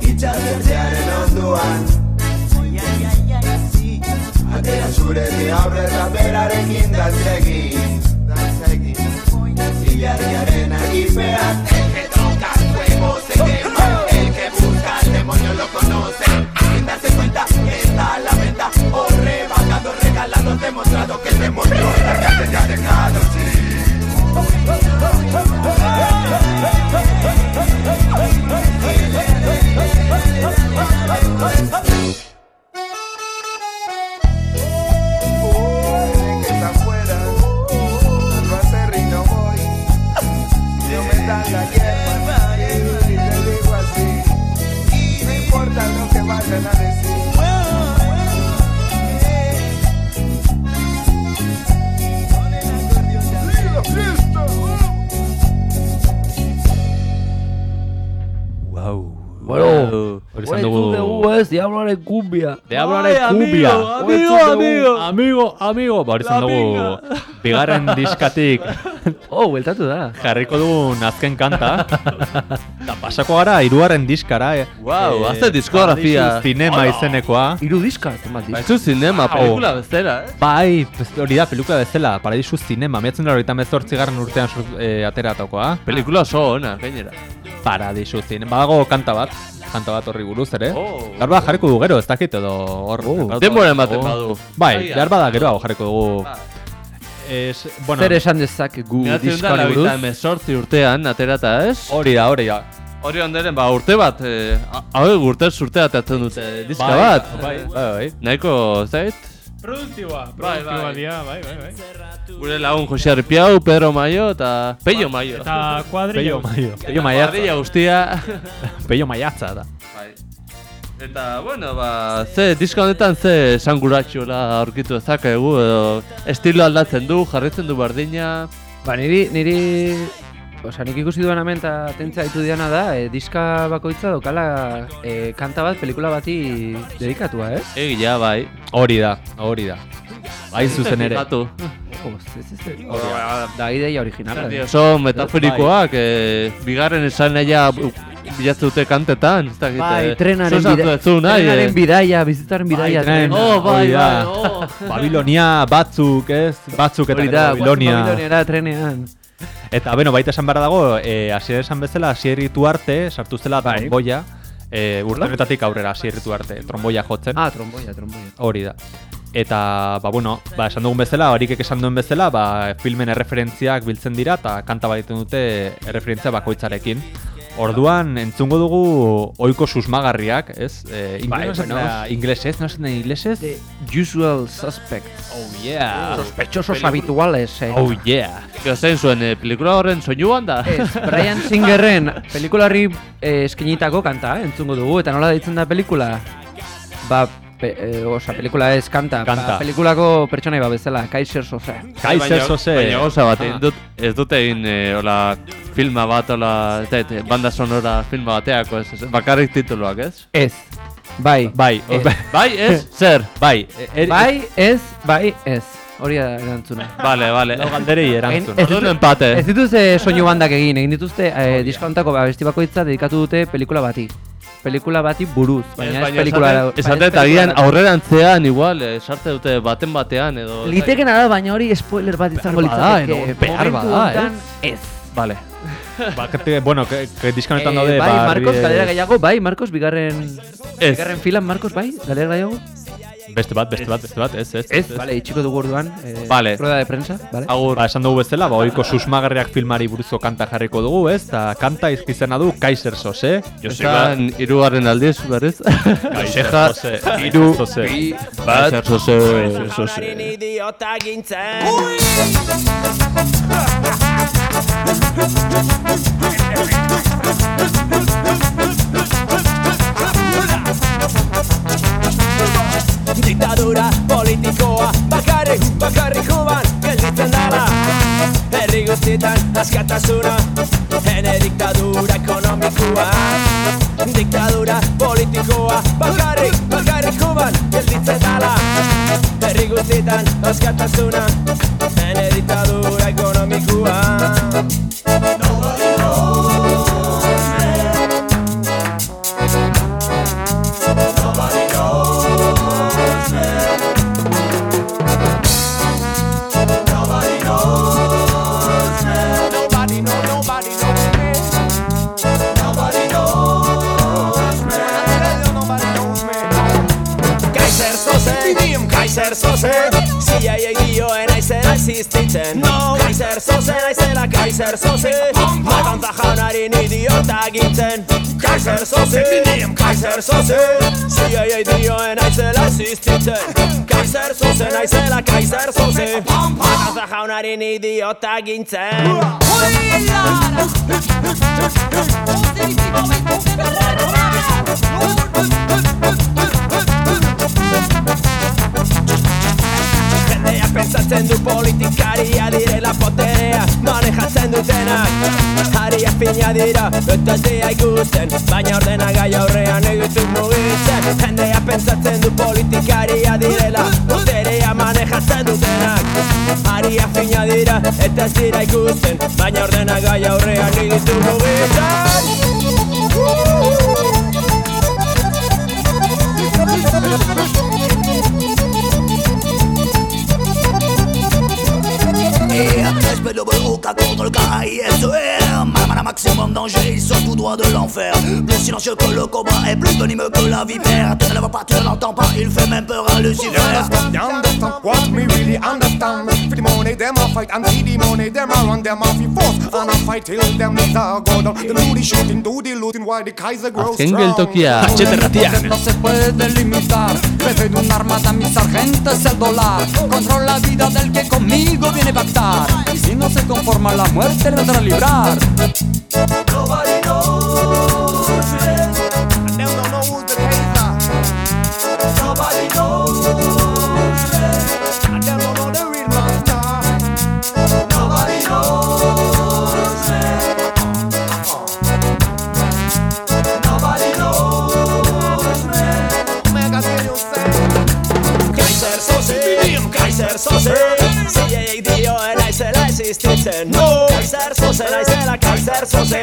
Itxasertzearen onduan Atera zure diablo eta berarekin dantzegin Ilargiaren agipean El que toca el fuego se quema. El que busca al demonio lo conoce. Sin darse cuenta que está a la venta. O rebajado, regalado, demostrado que el demonio la calle te ha dejado sí. Lo que vayan a decir. Wow. Bueno, Dugu ez, diabloaren kumbia. Diabloaren Ai, kumbia. amigo, amigo, Amigo, amigo. Ba, hori dugu bigarren diskatik Oh, bueltatu da. jarriko dugun azken kanta. Eta pasako gara hirugarren diskara. Eh. Wow, azte diskografia. Paradisu Zinema izenekoa. Hiru diska, Ba, diska. du zinema, pelikula bezala, eh? Bai, hori da, pelikula bezala, Paradisu Zinema, miatzen dara horita garren urtean eh, ateratakoa. Pelikula oso ona, gainera. Paradisu Zinema, badago kanta bat, kanta bat horri buruz ere. Oh. Bada jarriko du gero, ez dakit edo hor. behar Denbora ematen oh. badu. Bai, behar bada gero hau jarriko dugu. Es, bueno, Zer esan da, diskari labita buruz? emezortzi urtean, aterata, ez? hori da, hori da. Hori onderen, ba, urte bat, eh, hau urte urte atatzen dute diska Bai, bat. Bai, bai, bai. Nahiko, zait? Produktiboa, Bai, produktiboa bai. dira, bai, bai, bai. Gure lagun Jose Arpiau, Pedro Maio eta Peio Maio. Eta kuadrilla. Peio maio. Peio Maia maiatza. guztia. Peio maiatza da. Bai. Eta, bueno, ba, ze, diska honetan ze sanguratxola aurkitu ezakegu, edo estilo aldatzen du, jarritzen du berdina. Ba, niri, niri... Osa, nik ikusi duan hemen eta atentzia ditu diana da, e, diska bakoitza dokala e, kanta bat pelikula bati dedikatua, ez? Egia, bai. Hori da, hori da. Hain zuzen ere. Fijatu. Oh, ez, ez, ez. Ba, Da ideia originala. Eh? oso metaforikoak, eh, bigarren esan naia bilatzen dute kantetan, ez dakit. Bai, eh, trenaren, zuzatu bida, ez zu nahi, trenaren eh. bidaia, bizitzaren bidaia. tren. trena. Oh, bai, bai, oh. Babilonia batzuk, ez? Batzuk eta Babilonia. Babiloniara trenean. Eta, beno, baita esan behar dago, e, asier esan bezala, asierritu arte, sartu zela Bai. tromboia, e, urte honetatik aurrera asierritu arte, tromboia jotzen. Ah, tromboia, tromboia. Hori da. Eta, ba, bueno, ba, esan dugun bezala, horikek esan duen bezala, ba, filmen erreferentziak biltzen dira eta kanta bat egiten dute erreferentzia bakoitzarekin. Orduan, entzungo dugu oiko susmagarriak, ez? E, Bai, inglesez, bueno. inglesez, no esaten da inglesez? The usual suspects. Oh, yeah. Sospechosos habituales, eh. Oh, yeah. Zein zuen, eh, pelikula horren soinu da? Ez, Brian Singerren pelikularri eh, eskenitako kanta, eh, entzungo dugu, eta nola deitzen da pelikula? Ba, pe, eh, osa, pelikula ez, kanta. Kanta. Ba, pelikulako pertsonai ba bezala, Kaiser Soze. Kaiser Baina- Soze. Baina gauza bat, Ah. egin dut, ez dute egin eh, hola, filma bat, hola, ez dakit, banda sonora filma bateako, ez, ez, bakarrik tituluak, ez? Ez. Bai. Bai, Ez. Bai, ez, zer? bai. er- Bai, ez, bai, ez. Hori da erantzuna. Vale, vale. Lau galderei erantzun. Ez Orduan empate. Ez dituzte soinu bandak egin, egin dituzte eh, diskontako ba, besti bakoitza dedikatu dute pelikula bati. Pelikula bati buruz, baina ez, pelikula... esaten- esaten eta agian aurrerantzean igual, eh, sartze dute baten batean edo... Litekena da, baina hori spoiler bat izango litzateke. behar bada, ez. Vale. Ba, que, bueno, que, que diskanetan Eh, daude, bai, ba, Marcos, galera gehiago, bai, Marcos, bigarren... Bigarren filan, Marcos, bai, galera gehiago? Beste bat, beste bat, beste bat, ez, ez. Ez, vale, itxiko dugu orduan. Eh, Vale. Rueda de prensa, vale? Agur. Ba, esan dugu bezala, ba, oiko susmagarriak filmari buruzko kanta jarriko dugu, ez? Ta kanta izkizena du Kaiser Sose. Josegan irugarren aldiz, berriz. Kaiser Sose. Iru, Sose. bi, bat, sose, sose. Haren idiota gintzen Diktadura politikoa. Bakarrik, bakarrik kuban gelditzen dala. Herri guztietan askatasuna, hene diktadura ekonomikoa. Diktadura politikoa bakarrik, bakarrik kuban gelditzen dala. Herri guztietan askatasuna, hene diktadura ekonomikoa. Nobody Kaiser Sose Matantza jaunaren idiota gintzen Kaiser Sose, Kaiser Sose CIA dioen aizela existitzen Kaiser Sose naizela Kaiser Sose Matantza jaunaren idiota gintzen Jendeak pentsatzen du politikaria direla poterea Manejatzen dutenak? Haria fina dira ez dira ikusten Baina ordena gai aurrean egituk mugitzen. Jendeak pentsatzen du politikaria direla Poterea manejatzen dutenak. Haria fina dira eta ez dira ikusten Baina ordena gai aurrean egituk mugitzen Et respect de Boca contre le KISER Même à maximum danger, ils sont tout droit de l'enfer. Plus silencieux que le cobra et plus venimeux que la vipère. Tu ne le vois pas, tu ne l'entends pas, il fait même peur à Lucifer. You understand what me really understand. For the money them a fight and see the money them a run them off force. And a fight till them knees a go down. The shooting, do the looting while the Kaiser grows Azken strong. Geltokia. No se puede limitar. Una armada, mi sargento es el dólar. Controla la vida del que conmigo viene a pactar. Y si no se conforma, la muerte vendrá a librar. Existitzen No, Kaiser Sose naizela Kaiser Sose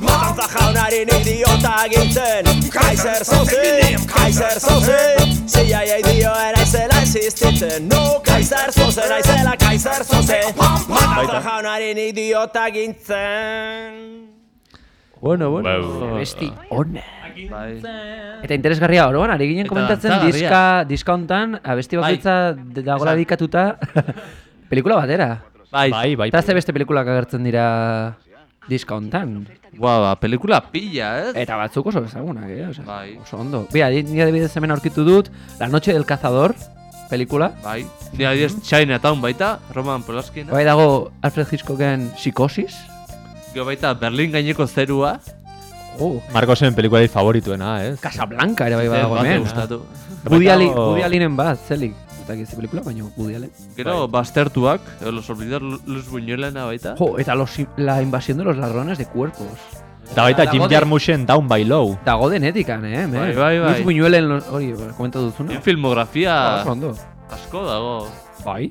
Matantza jaunaren idiota gintzen Kaiser Sose, Kaiser Sose CIA dioen aizela existitzen No, Kaiser Sose naizela Kaiser Sose Matantza jaunaren idiota gintzen Bueno, bueno. Besti ona. Bai. Eta interesgarria oroan, ari ginen komentatzen diska, diska hontan, abesti Bai. bakoitza dagoela Esan. dedikatuta pelikula batera. Bai. Bai, bai. Eta ze beste pelikulak agertzen dira diska hontan. Ba, ba, pelikula pilla, ez? Eta batzuk oso ezagunak, eh? Osea, Bai. Oso ondo. Bia, ni adibidez hemen aurkitu dut, La noche del cazador, pelikula. Bai. Ni adiez Chinatown baita, Roman Polanski. Bai dago Alfred Hitchcocken Psikosis. Gero baita Berlin gaineko zerua. Oh, Marcosen pelikulari favorituena, ez? Casablanca ere bai badago hemen. gustatu. Woody Allen, bat, zelik. Eta gizi pelikula, baina Woody Allen. Gero Bastertuak, edo Los Olvidados Luz Buñuelena baita. Jo, eta los, la invasión de los ladrones de cuerpos. Eta baita Jim Jarmusen Down by Low. Dago denetikan, eh? Bai, bai, bai. Luis Buñuelen, los- hori, komenta duzuna. En filmografia ondo. asko dago. Bai.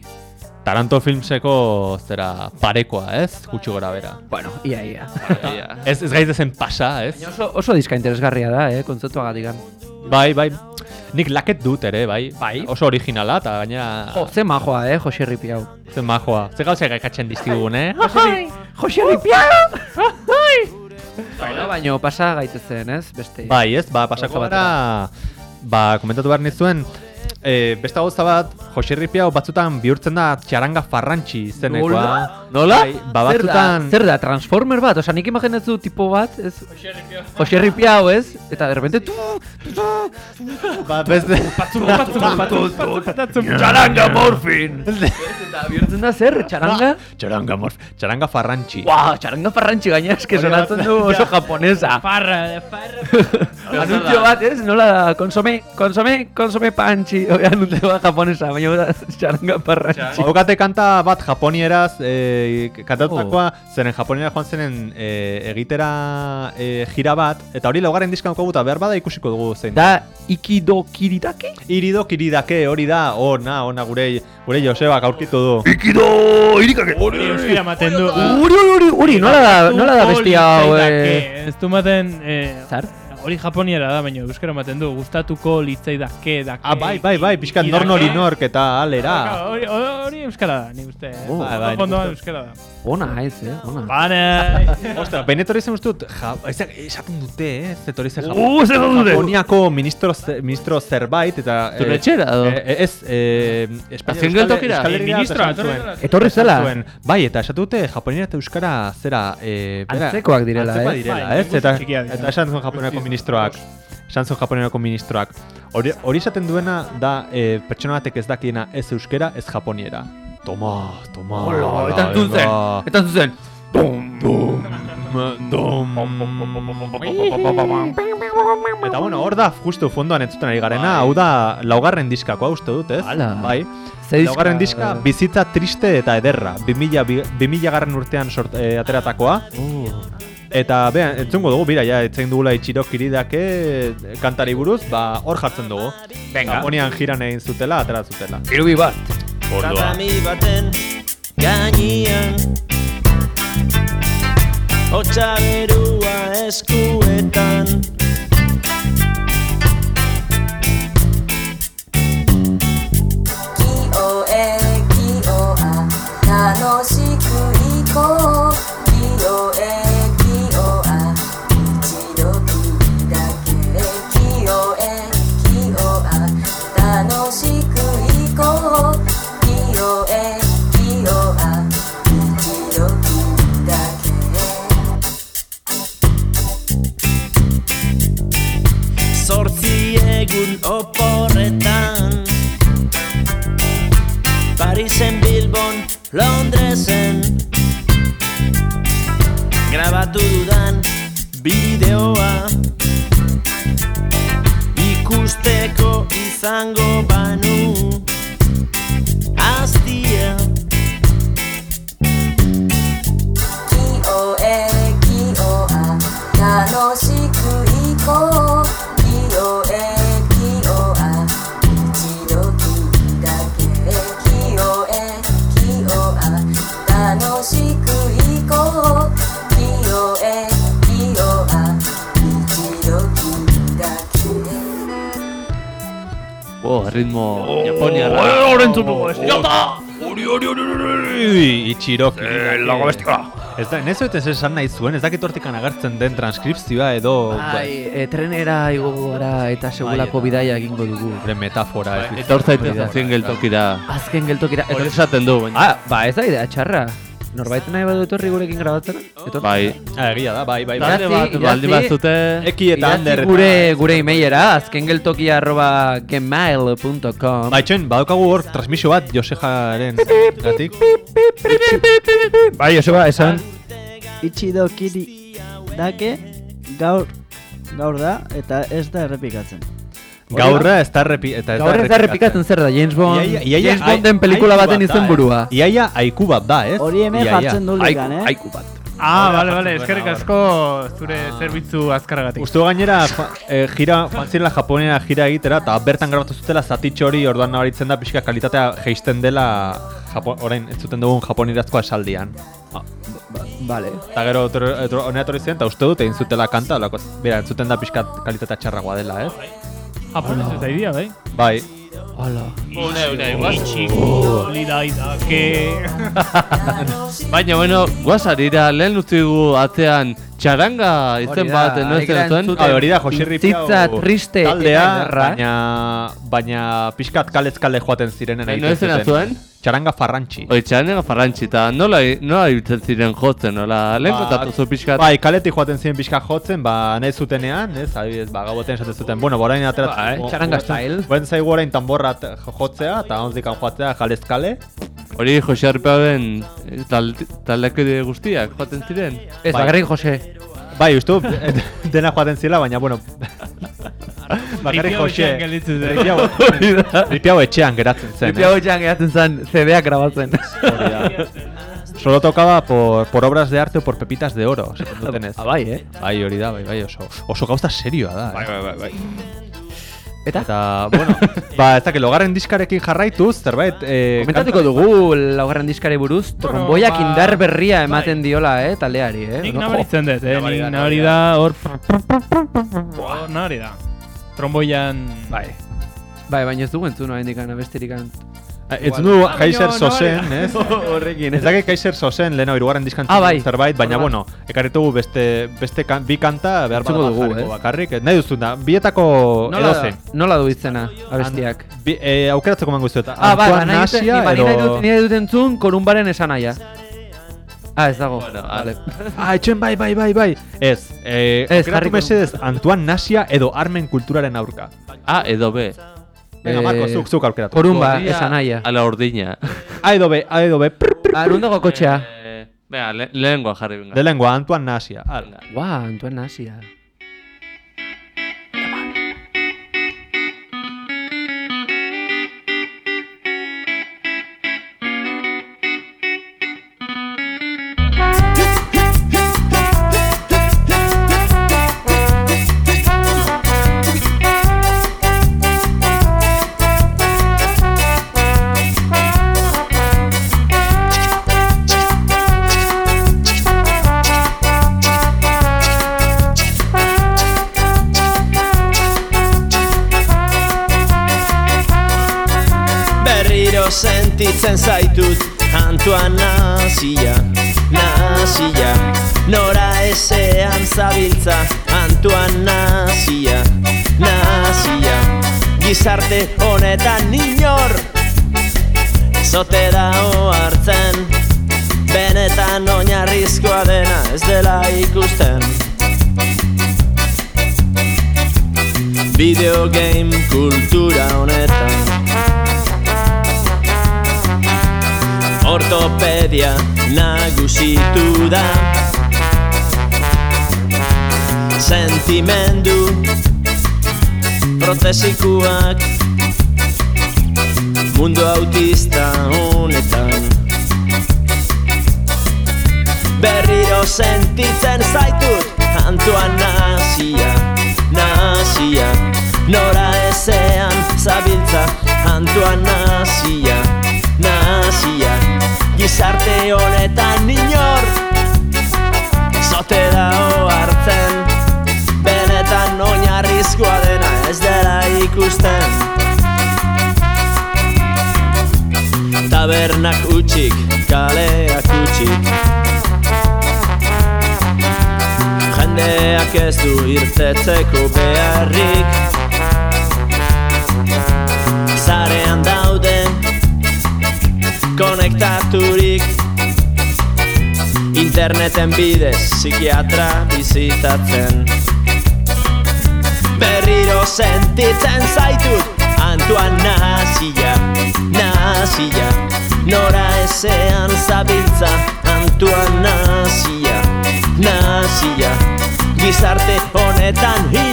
Taranto filmseko zera parekoa, ez? Gutxi gora bera. Bueno, ia, ia. Ia. Ez, ez gaitezen pasa, ez? Baina oso, oso diska interesgarria da, eh? Kontzeptuagatik. Bai, bai. Nik laket dut ere, bai. Bai. Oso originala, eta gaina... Jo, ze majoa, eh? Jose Ripiau. Zen majoa. Ze gauza gaikatzen dizkigun, eh? Jose Ripiau! Baina, baina pasa gaitezen, ez? Beste. Bai, ez? Ba, pasako gara... Ba, komentatu behar nizuen... E, beste gauza bat, Jose Ripiau batzutan bihurtzen da txaranga farrantxi izenekoa. Nola? Bai, ba, Zer da, batzutan... zer da, Transformer bat? Osa, nik imaginatzu tipo bat, ez? Jose Ripiau, ez? Eta de repente... Tu, tu, tu, Ba, beste... Txaranga morfin! eta bihurtzen da zer, txaranga? Txaranga morf... Txaranga farrantxi. Wow, txaranga farrantxi gaina, eske sonatzen du oso japonesa. Farra, farra. Anuntzio bat, ez? Nola konsome, konsome, konsome panchi. Hori anuntzio bat japonesa, baina txaranga farrantxi. Haukate kanta bat japonieraz e, kantatutakoa, zeren japoniera joan zenen e, egitera e, gira bat, eta hori laugarren diskan koguta behar bada ikusiko dugu zein. Da, ikido kiritake? Irido kiridake hori da, ona, ona gure, gure Josebak aurkitu du. Ikido irikake! Hori du. Uri, uri, uri, uri, nola da, nola da bestia hau, eh? Ez du maten... Eh, Zar? Hori japoniera da, baina euskera maten du. Gustatuko litzaidake dake. Ah, bai, bai, bai, pixkat nor nori nork eta alera. Hori, euskara da, ni uste. Oh, bai, bai, euskara da. Ona, ez, eh? Ona. Bane! Ostra, benetori zen uste dut, ja, esaten dute, eh, ez etorri zen Uh, zer dute? Japoniako ministro, ministro zerbait, eta... eh, Zure etxera, edo? eh, ez, eh, Espainia Azken Euskal- geltokira? Ministroa, etorri. Etorri zela? Bai, eta esatu dute Japoniera eta Euskara zera... Eh, Antzekoak direla, antzekoak eh? direla, Bai, ez? Eta, eta esan zuen Japoniako ministroak. Esan zuen Japoniako ministroak. Hori, hori esaten duena da eh, pertsona batek ez dakiena ez euskera, ez japoniera. Toma, toma. Hola, hala, eta entzun zen, venga. eta entzun zen. Eta bueno, hor da justu fondoan entzuten ari garena, hau da laugarren diskakoa uste dut, ez? Hala. Bai. Laugarren diska, bizitza triste eta ederra. 2000, bi- 2000 garren urtean sort, eh, ateratakoa. Eta behan, entzungo dugu, bira, ja, etzen dugula itxiro kiridake eh, kantari buruz, ba, hor jartzen dugu. Venga. Japonian jiran egin zutela, atera zutela. Irubi bat. Tatami baten gainean. Hotza berua eskuetan. Zortzi Londresen. Grabatu dudan bideoa. Ikusteko izango banu Oh, ritmo japoniarra. Hori entzun dugu ez. Jota! Ui, itxiro kiridake. Lago bestia. Ez da, nezo eta esan nahi zuen, ez dakit hortikan agertzen den transkripzioa edo... Bai, e, trenera igo gara eta segulako bidaia egingo dugu. Gure metafora. ez Eta hor zaitez azken geltokira. Azken geltokira. Hori esaten du, baina. Ah, ba, ez da idea txarra. Norbait nahi badu etorri gurekin grabatzen? Etorri? Bai. Ah, egia da, bai, bai, bai. Talde bat, baldi bazute... Eki eta ander gure, gure emailera, azkengeltokia arroba gmail.com Bai, txoin, badaukagu hor transmisio bat Josejaren gatik. Bai, Joseba, esan Itxido kiri dake gaur gaur da eta ez da errepikatzen. Gaurra ez da repi... Eta ez da Gaur ez da repikatzen zer da, James Bond, Iaia- iaia- James Bonden pelikula baten bat da, izen eh? burua. Iaia aiku bat da, ez? Hori hemen jartzen du ligan, eh? Aiku bat. Ah, bale, bale, eskerrik asko zure zerbitzu azkaragatik. Uste gainera, eh, gira, joan zirela Japonera gira egitera, eta bertan grabatu zutela zatitxo hori orduan nabaritzen da pixka kalitatea geisten dela Japo, orain ez zuten dugun japonerazko esaldian. Bale. Eta gero etor- etor- honera etorri ziren, eta uste dut egin zutela kanta, bera, entzuten da pixka kalitatea txarragoa dela, ez? Japonez da idia, bai? Bai. Hola. Une, une, guaz. Ichiko, lidaidake. Baina, bueno, guazarira, lehen utzigu atzean txaranga izen bat, no gara zen zuen? entzuten. Ah, hori da, Jose Zitza triste taldea, eh? baina, baina pixkat kalez kale joaten zirenen Eh, egiten no izena zuen? Txaranga farrantxi. Oi, txaranga farrantxi, eta nola, nola ibiltzen ziren jotzen, nola, lehen Ba, kontatu zu pixkat. Bai, kaletik joaten ziren pixka jotzen, ba, nahi zutenean, ez, adibidez, ba, gaboten esaten zuten, bueno, borain aterat... Bai, txaranga style. Buen zaigu orain tamborra t- jotzea, eta onzikan joatzea jalez kale. Hori Jose Arpeauen tal, taldekide guztiak joaten ziren. Ez, Bai. bakarrik Jose. Bai, uste dut, dena joaten zirela, baina, bueno... Bakarrik Ripiau Jose... etxean gelditzen zen. Ripiau- Ripiau etxean geratzen zen, eh? hotxean geratzen zen CD-ak grabatzen. Solo tocaba por, por obras de arte o por pepitas de oro, esaten dutenez. Ah, bai, eh? Bai, hori da, bai, bai, oso, oso gauza serioa da. Bai, bai, bai. Eta? Eta, bueno, ba, ez dakit, logarren diskarekin jarraituz, zerbait... Eh, Komentatuko dugu laugarren diskare buruz, tromboiak ba, indar berria ematen diola, eh, taldeari, eh? Nik nabaritzen dut, eh? Nik nabari da, hor... Hor nabari da. Tromboian... Bai. Bai, baina ez dugu entzun oraindik abestirik Ez du Ah, Kaiser Sosen, ez? Horrekin, Ez dakit Kaiser Sosen leheno hirugarren diskan Ah, bai. zerbait, baina bueno, ekarritugu beste, beste kan, bi kanta behar bada dugu, eh? bakarrik. Nahi duzu da, bietako Nola, edozein. nola du izena, abestiak? Bi, eh, aukeratzeko mango izuet. Ah, bai, ba, nahi dut, ni nahi dut entzun korumbaren esanaia. Ah, ez dago. Bueno, vale. Ah, etxen bai, bai, bai, bai. Ez, eh, Ez, mesedez Antoine Nasia edo armen kulturaren aurka. A edo B. Venga, Eh, Marco, zuk, zuk aukeratu. Korumba, Gorria esanaia. A la ordina. A edo B, A edo B. prr, prr. Ah, kotxea? Eh, Venga, le, lehengoa jarri, venga. De lengua, Antoine Nasia. Al. Venga. Guau, Antuen Nasia. Berriro sentitzen zaitut Antuan nazia, nazia. Nora ezean zabiltza Antuan nazia, nazia. Gizarte honetan inor Zote dao hartzen Benetan oinarrizkoa dena ez dela ikusten. Video game kultura honetan Ortopedia nagusitu da. Sentimendu protesikuak Mundu autista honetan. Berriro sentitzen zaitut Antuan nazia, nazia. Nora ezean zabiltza Antuan nazia, nazia Gizarte honetan inor. Zote dao hartzen Benetan oinarrizkoa dena ez dela ikusten. Tabernak utxik, kaleak utxik Bideak ez du irtetzeko beharrik. Zarean dauden konektaturik. Interneten bidez psikiatra bizitatzen. Berriro sentitzen zaitut Antuan nazia, nazia. Nora ezean zabiltza Antuan nazia, nazia. Gizarte honetan inor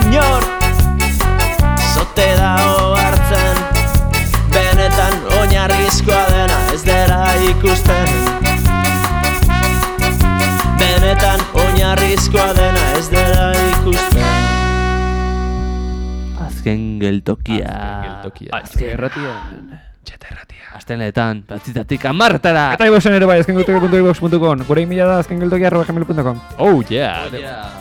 Azken geltokia. geltokia. Azken Erratia. Astenetan, batzitatik amartara. Eta ibosen ere bai, azkengeltokia.ibox.com Gure imila da azkengeltokia arroba gmail.com Oh yeah.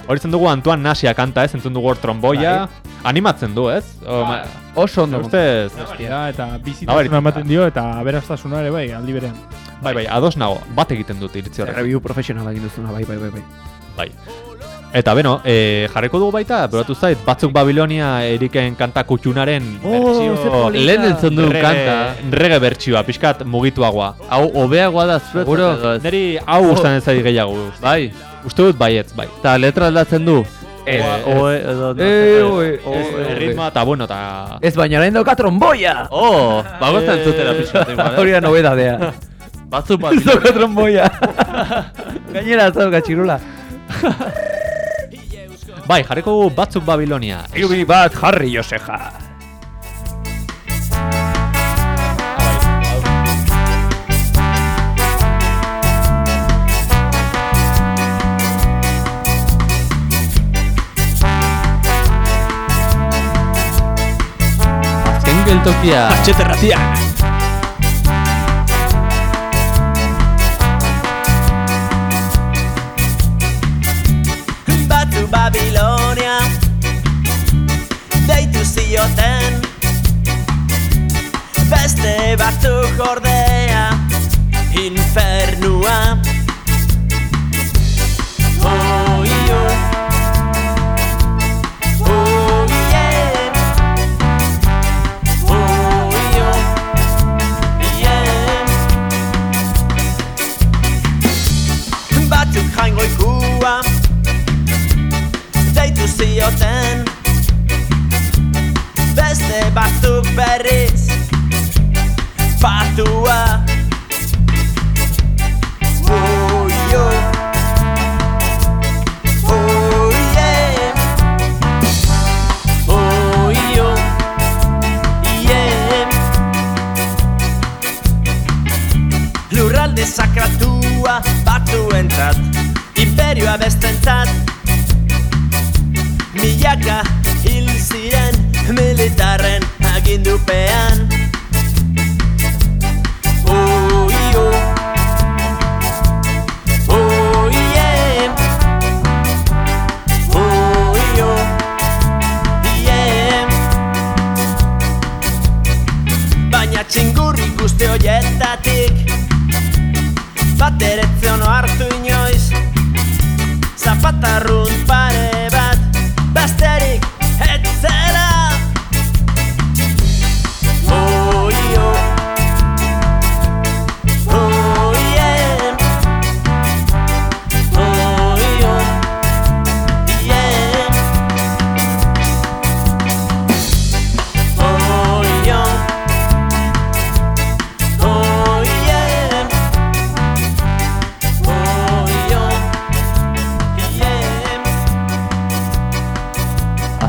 Hori zen dugu Antoan Nasia kanta ez, entzun dugu hor tromboia. Animatzen du ez? O, ma, Oso ondo. Ustez, eta bizitasuna ematen dio eta aberastasuna ere bai, aldi berean. bai, bai, ados nago, bat egiten dut iritzi horrek. Review profesionala egin duzuna, bai, bai, bai, bai. Bai. Eta beno, e, jarriko dugu baita, beratu zait, batzuk Babilonia eriken kanta kutxunaren Oh. Lehen entzun duen reggae- kanta. Reggae bertsioa, pixkat mugituagoa. Hau, hobeagoa da edo ez? niri hau gustan ez zait gehiago. Bai. Uste dut baietz, bai. Eta letra aldatzen du. Ez, Eh, oe, Ez, oe, ritmoa eta bueno, eta... Ez baina orain dauka tromboia! Oh, bagoztan entzutera pixkat igual, eh? Hori da nobedadea. Batzuk Ez dauka bat. tromboia. Gainera ez txirula. Bai, jarriko batzuk Babilonia. Irubi bat jarri Joseja. Azken geltokia. Atxeterratian! Zioten Beste batzuk ordea Infernua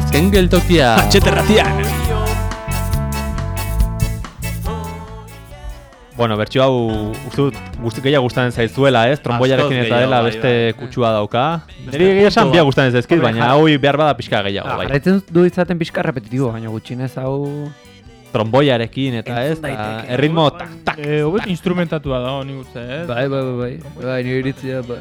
Azken geltokia. Atxeterratian! Bueno, bertxio hau uste dut guzti gehiago gustatzen zaizuela, ez? Tromboiarekin eta dela gehiago, bai, beste bai. kutsua dauka. Niri egia esan bia gustatzen zaizkit, baina hau behar bada pixka gehiago, bai. Jarraitzen du izaten pixka repetitibo, baina gutxinez hau... Tromboiarekin eta ez, daiteke. erritmo tak, tak. Eh, hobek instrumentatua da, nik uste, ez? Bai, bai, bai, bai, bai, nire iritzia, bai.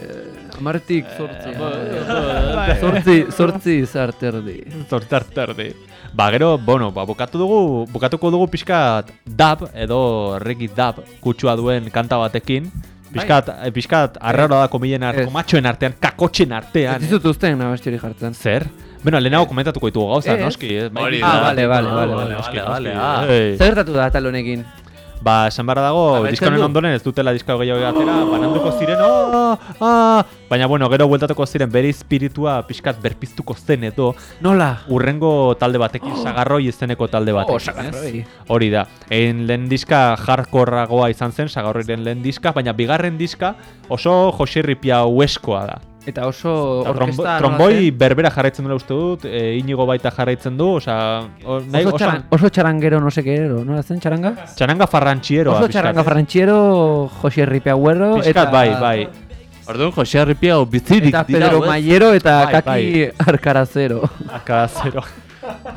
Eh, Amartik sortzi. bai. Sortzi, sortzi zarterdi. Zortar terdi. Ba, gero, bueno, ba, bukatu dugu, bukatuko dugu pixkat dab, edo reggae dab kutsua duen kanta batekin, Piskat, eh, piskat arraroa da komilen artean, Ez. komatxoen artean, kakotxen artean. Ez dizut uzten abesti hori jartzen. Zer? Bueno, lehenago komentatuko ditugu gauza, Ez. noski. eh, bai, Hori. Ah, vale, vale, vale, vale, noski, vale, noski. vale, ah. Zer gertatu da tal honekin? Ba, esan beharra dago, Jarraitzen diskonen ondoren ez dutela disko gehiago atera, bananduko ziren, oh, ah, baina bueno, gero bueltatuko ziren bere espiritua pixkat berpiztuko zen edo, Nola? urrengo talde batekin, sagarroi izeneko talde batekin. Oh, Sagarroi. ez? Hori da. Egin lehen diska hardcoreagoa izan zen, sagarroiren lehen diska, baina bigarren diska oso Josirripia ueskoa da. Eta oso Eta orkesta tromboi zen? berbera jarraitzen duela uste dut, e, inigo baita jarraitzen du, osea, o, nahi, Oso, oso, txaran, oso txarangero no sekero, nola zen txaranga? txaranga farrantxieroa. Oso txaranga Jose Ripia Huerro, Pixkat eta... bai, bai. Orduan, Jose Arripia hau bizirik Eta dira, Pedro? Maiero eta Bai, Kaki Arkarazero. Akada zero.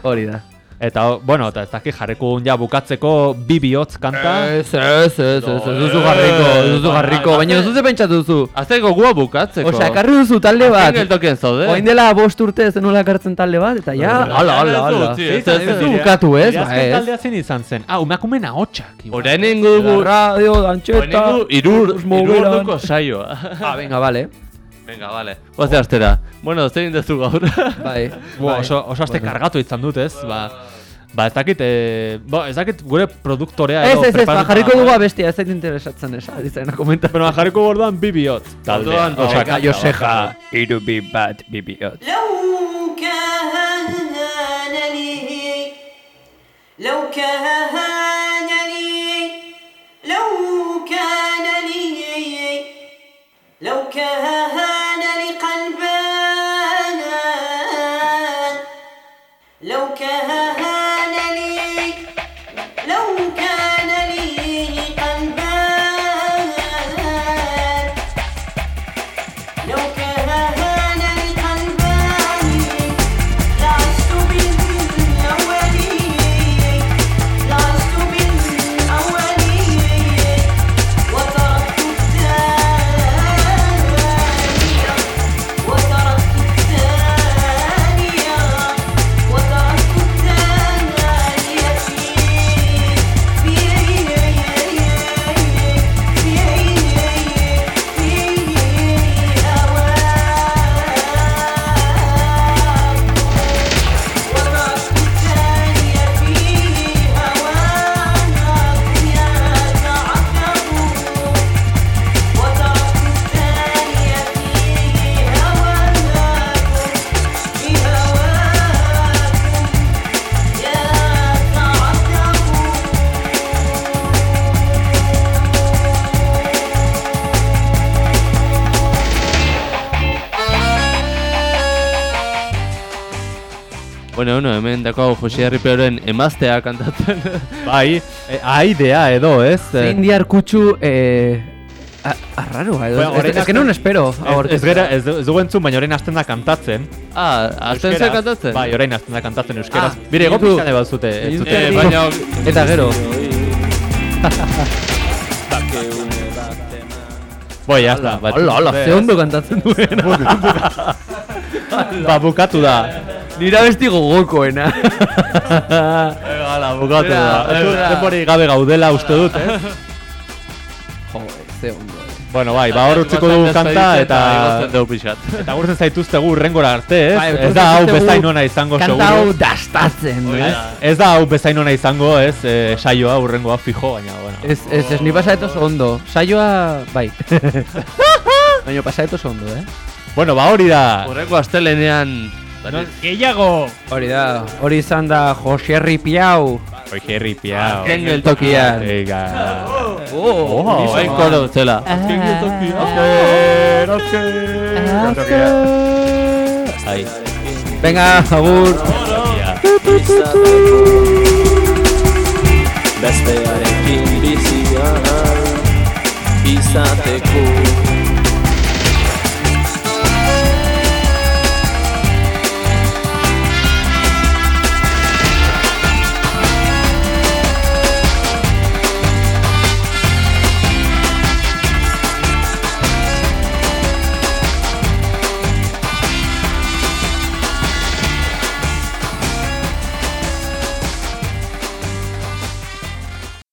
Hori da. Eta, bueno, eta ez dakit jarriko ja bukatzeko bi bihotz kanta. Ez, ez, ez, ez, ez duzu jarriko, ez duzu jarriko, baina ez duzu pentsatu duzu. Azteko gua bukatzeko. Osea, ekarri duzu talde bat. Azken geltoken zaude. Oain dela bost urte ez denuela ekartzen talde bat, eta ja, ala, ala, ala. utzi, Ez ez, ez, duzu bukatu ez, ba azken ez. taldea zein izan zen. Ah, umakumen ahotsak. igual. Orain ingo dugu... Radio, ingo irur, mobilan. irurduko saioa. Ah, venga, vale. Venga, vale. Oze astera. Bueno, zein dezu gaur. Bai. Bo, oso, oso aste kargatu izan dut, ez? Ba, Ba, ez dakit, e, ba, ez dakit gure produktorea edo Ez, ez, ez, ba, jarriko dugu abestia, ez zait interesatzen esa, dizena komenta. Bueno, jarriko gordoan bibiot, taldea. Osa, kaio seja, iru bi bat bibiot. Lau kahan alihi, lau kahan alihi, lau kahan alihi, Bueno, bueno, hemen dako Jose Arripeoren emaztea kantatzen. Bai, e, aidea edo, ez? Eh, Zein diar kutsu, eh, a- arraroa edo, Bueno, ez, ez, hasten- espero. Ez, ez, gera, ez, ez dugu entzun, baina orain hasten da kantatzen. ah, azten ze Euskeraz. kantatzen? Bai, orain hasten da kantatzen euskeraz. Ah, Bire, pixane bat zute. ez minutu zute- Eh, baina... Eta gero. Boi, ya está. Ba, Hola, hola, ze ondo kantatzen duena. Ba, bukatu da. Nira besti gogokoena. Hala, bukatu da. Denbori gabe gaudela uste dut, eh? Jo, ze ondo. Bueno, bai, ba hor utziko dugu kanta eta eta gurtzen zaituztegu urrengora arte, ez? Bai, ez da hau bezain ona izango Kanta hau seguru. dastatzen, eh? Ez da hau bezain ona izango, ez? E, saioa urrengoa fijo, baina bueno. Ez, ez, ez, ni pasaet oso ondo. Saioa, bai. Baina pasaet oso ondo, eh? Bueno, ba hori da. Horreko astelenean... Gehiago! Hori da, hori izan da Jose Ripiau. Oi, Jerry Piao. Azken geltokian. Venga. Oh, Oh, oh, hain koro zela. Azken Ahí. Venga, agur. Bestearekin bizia izateko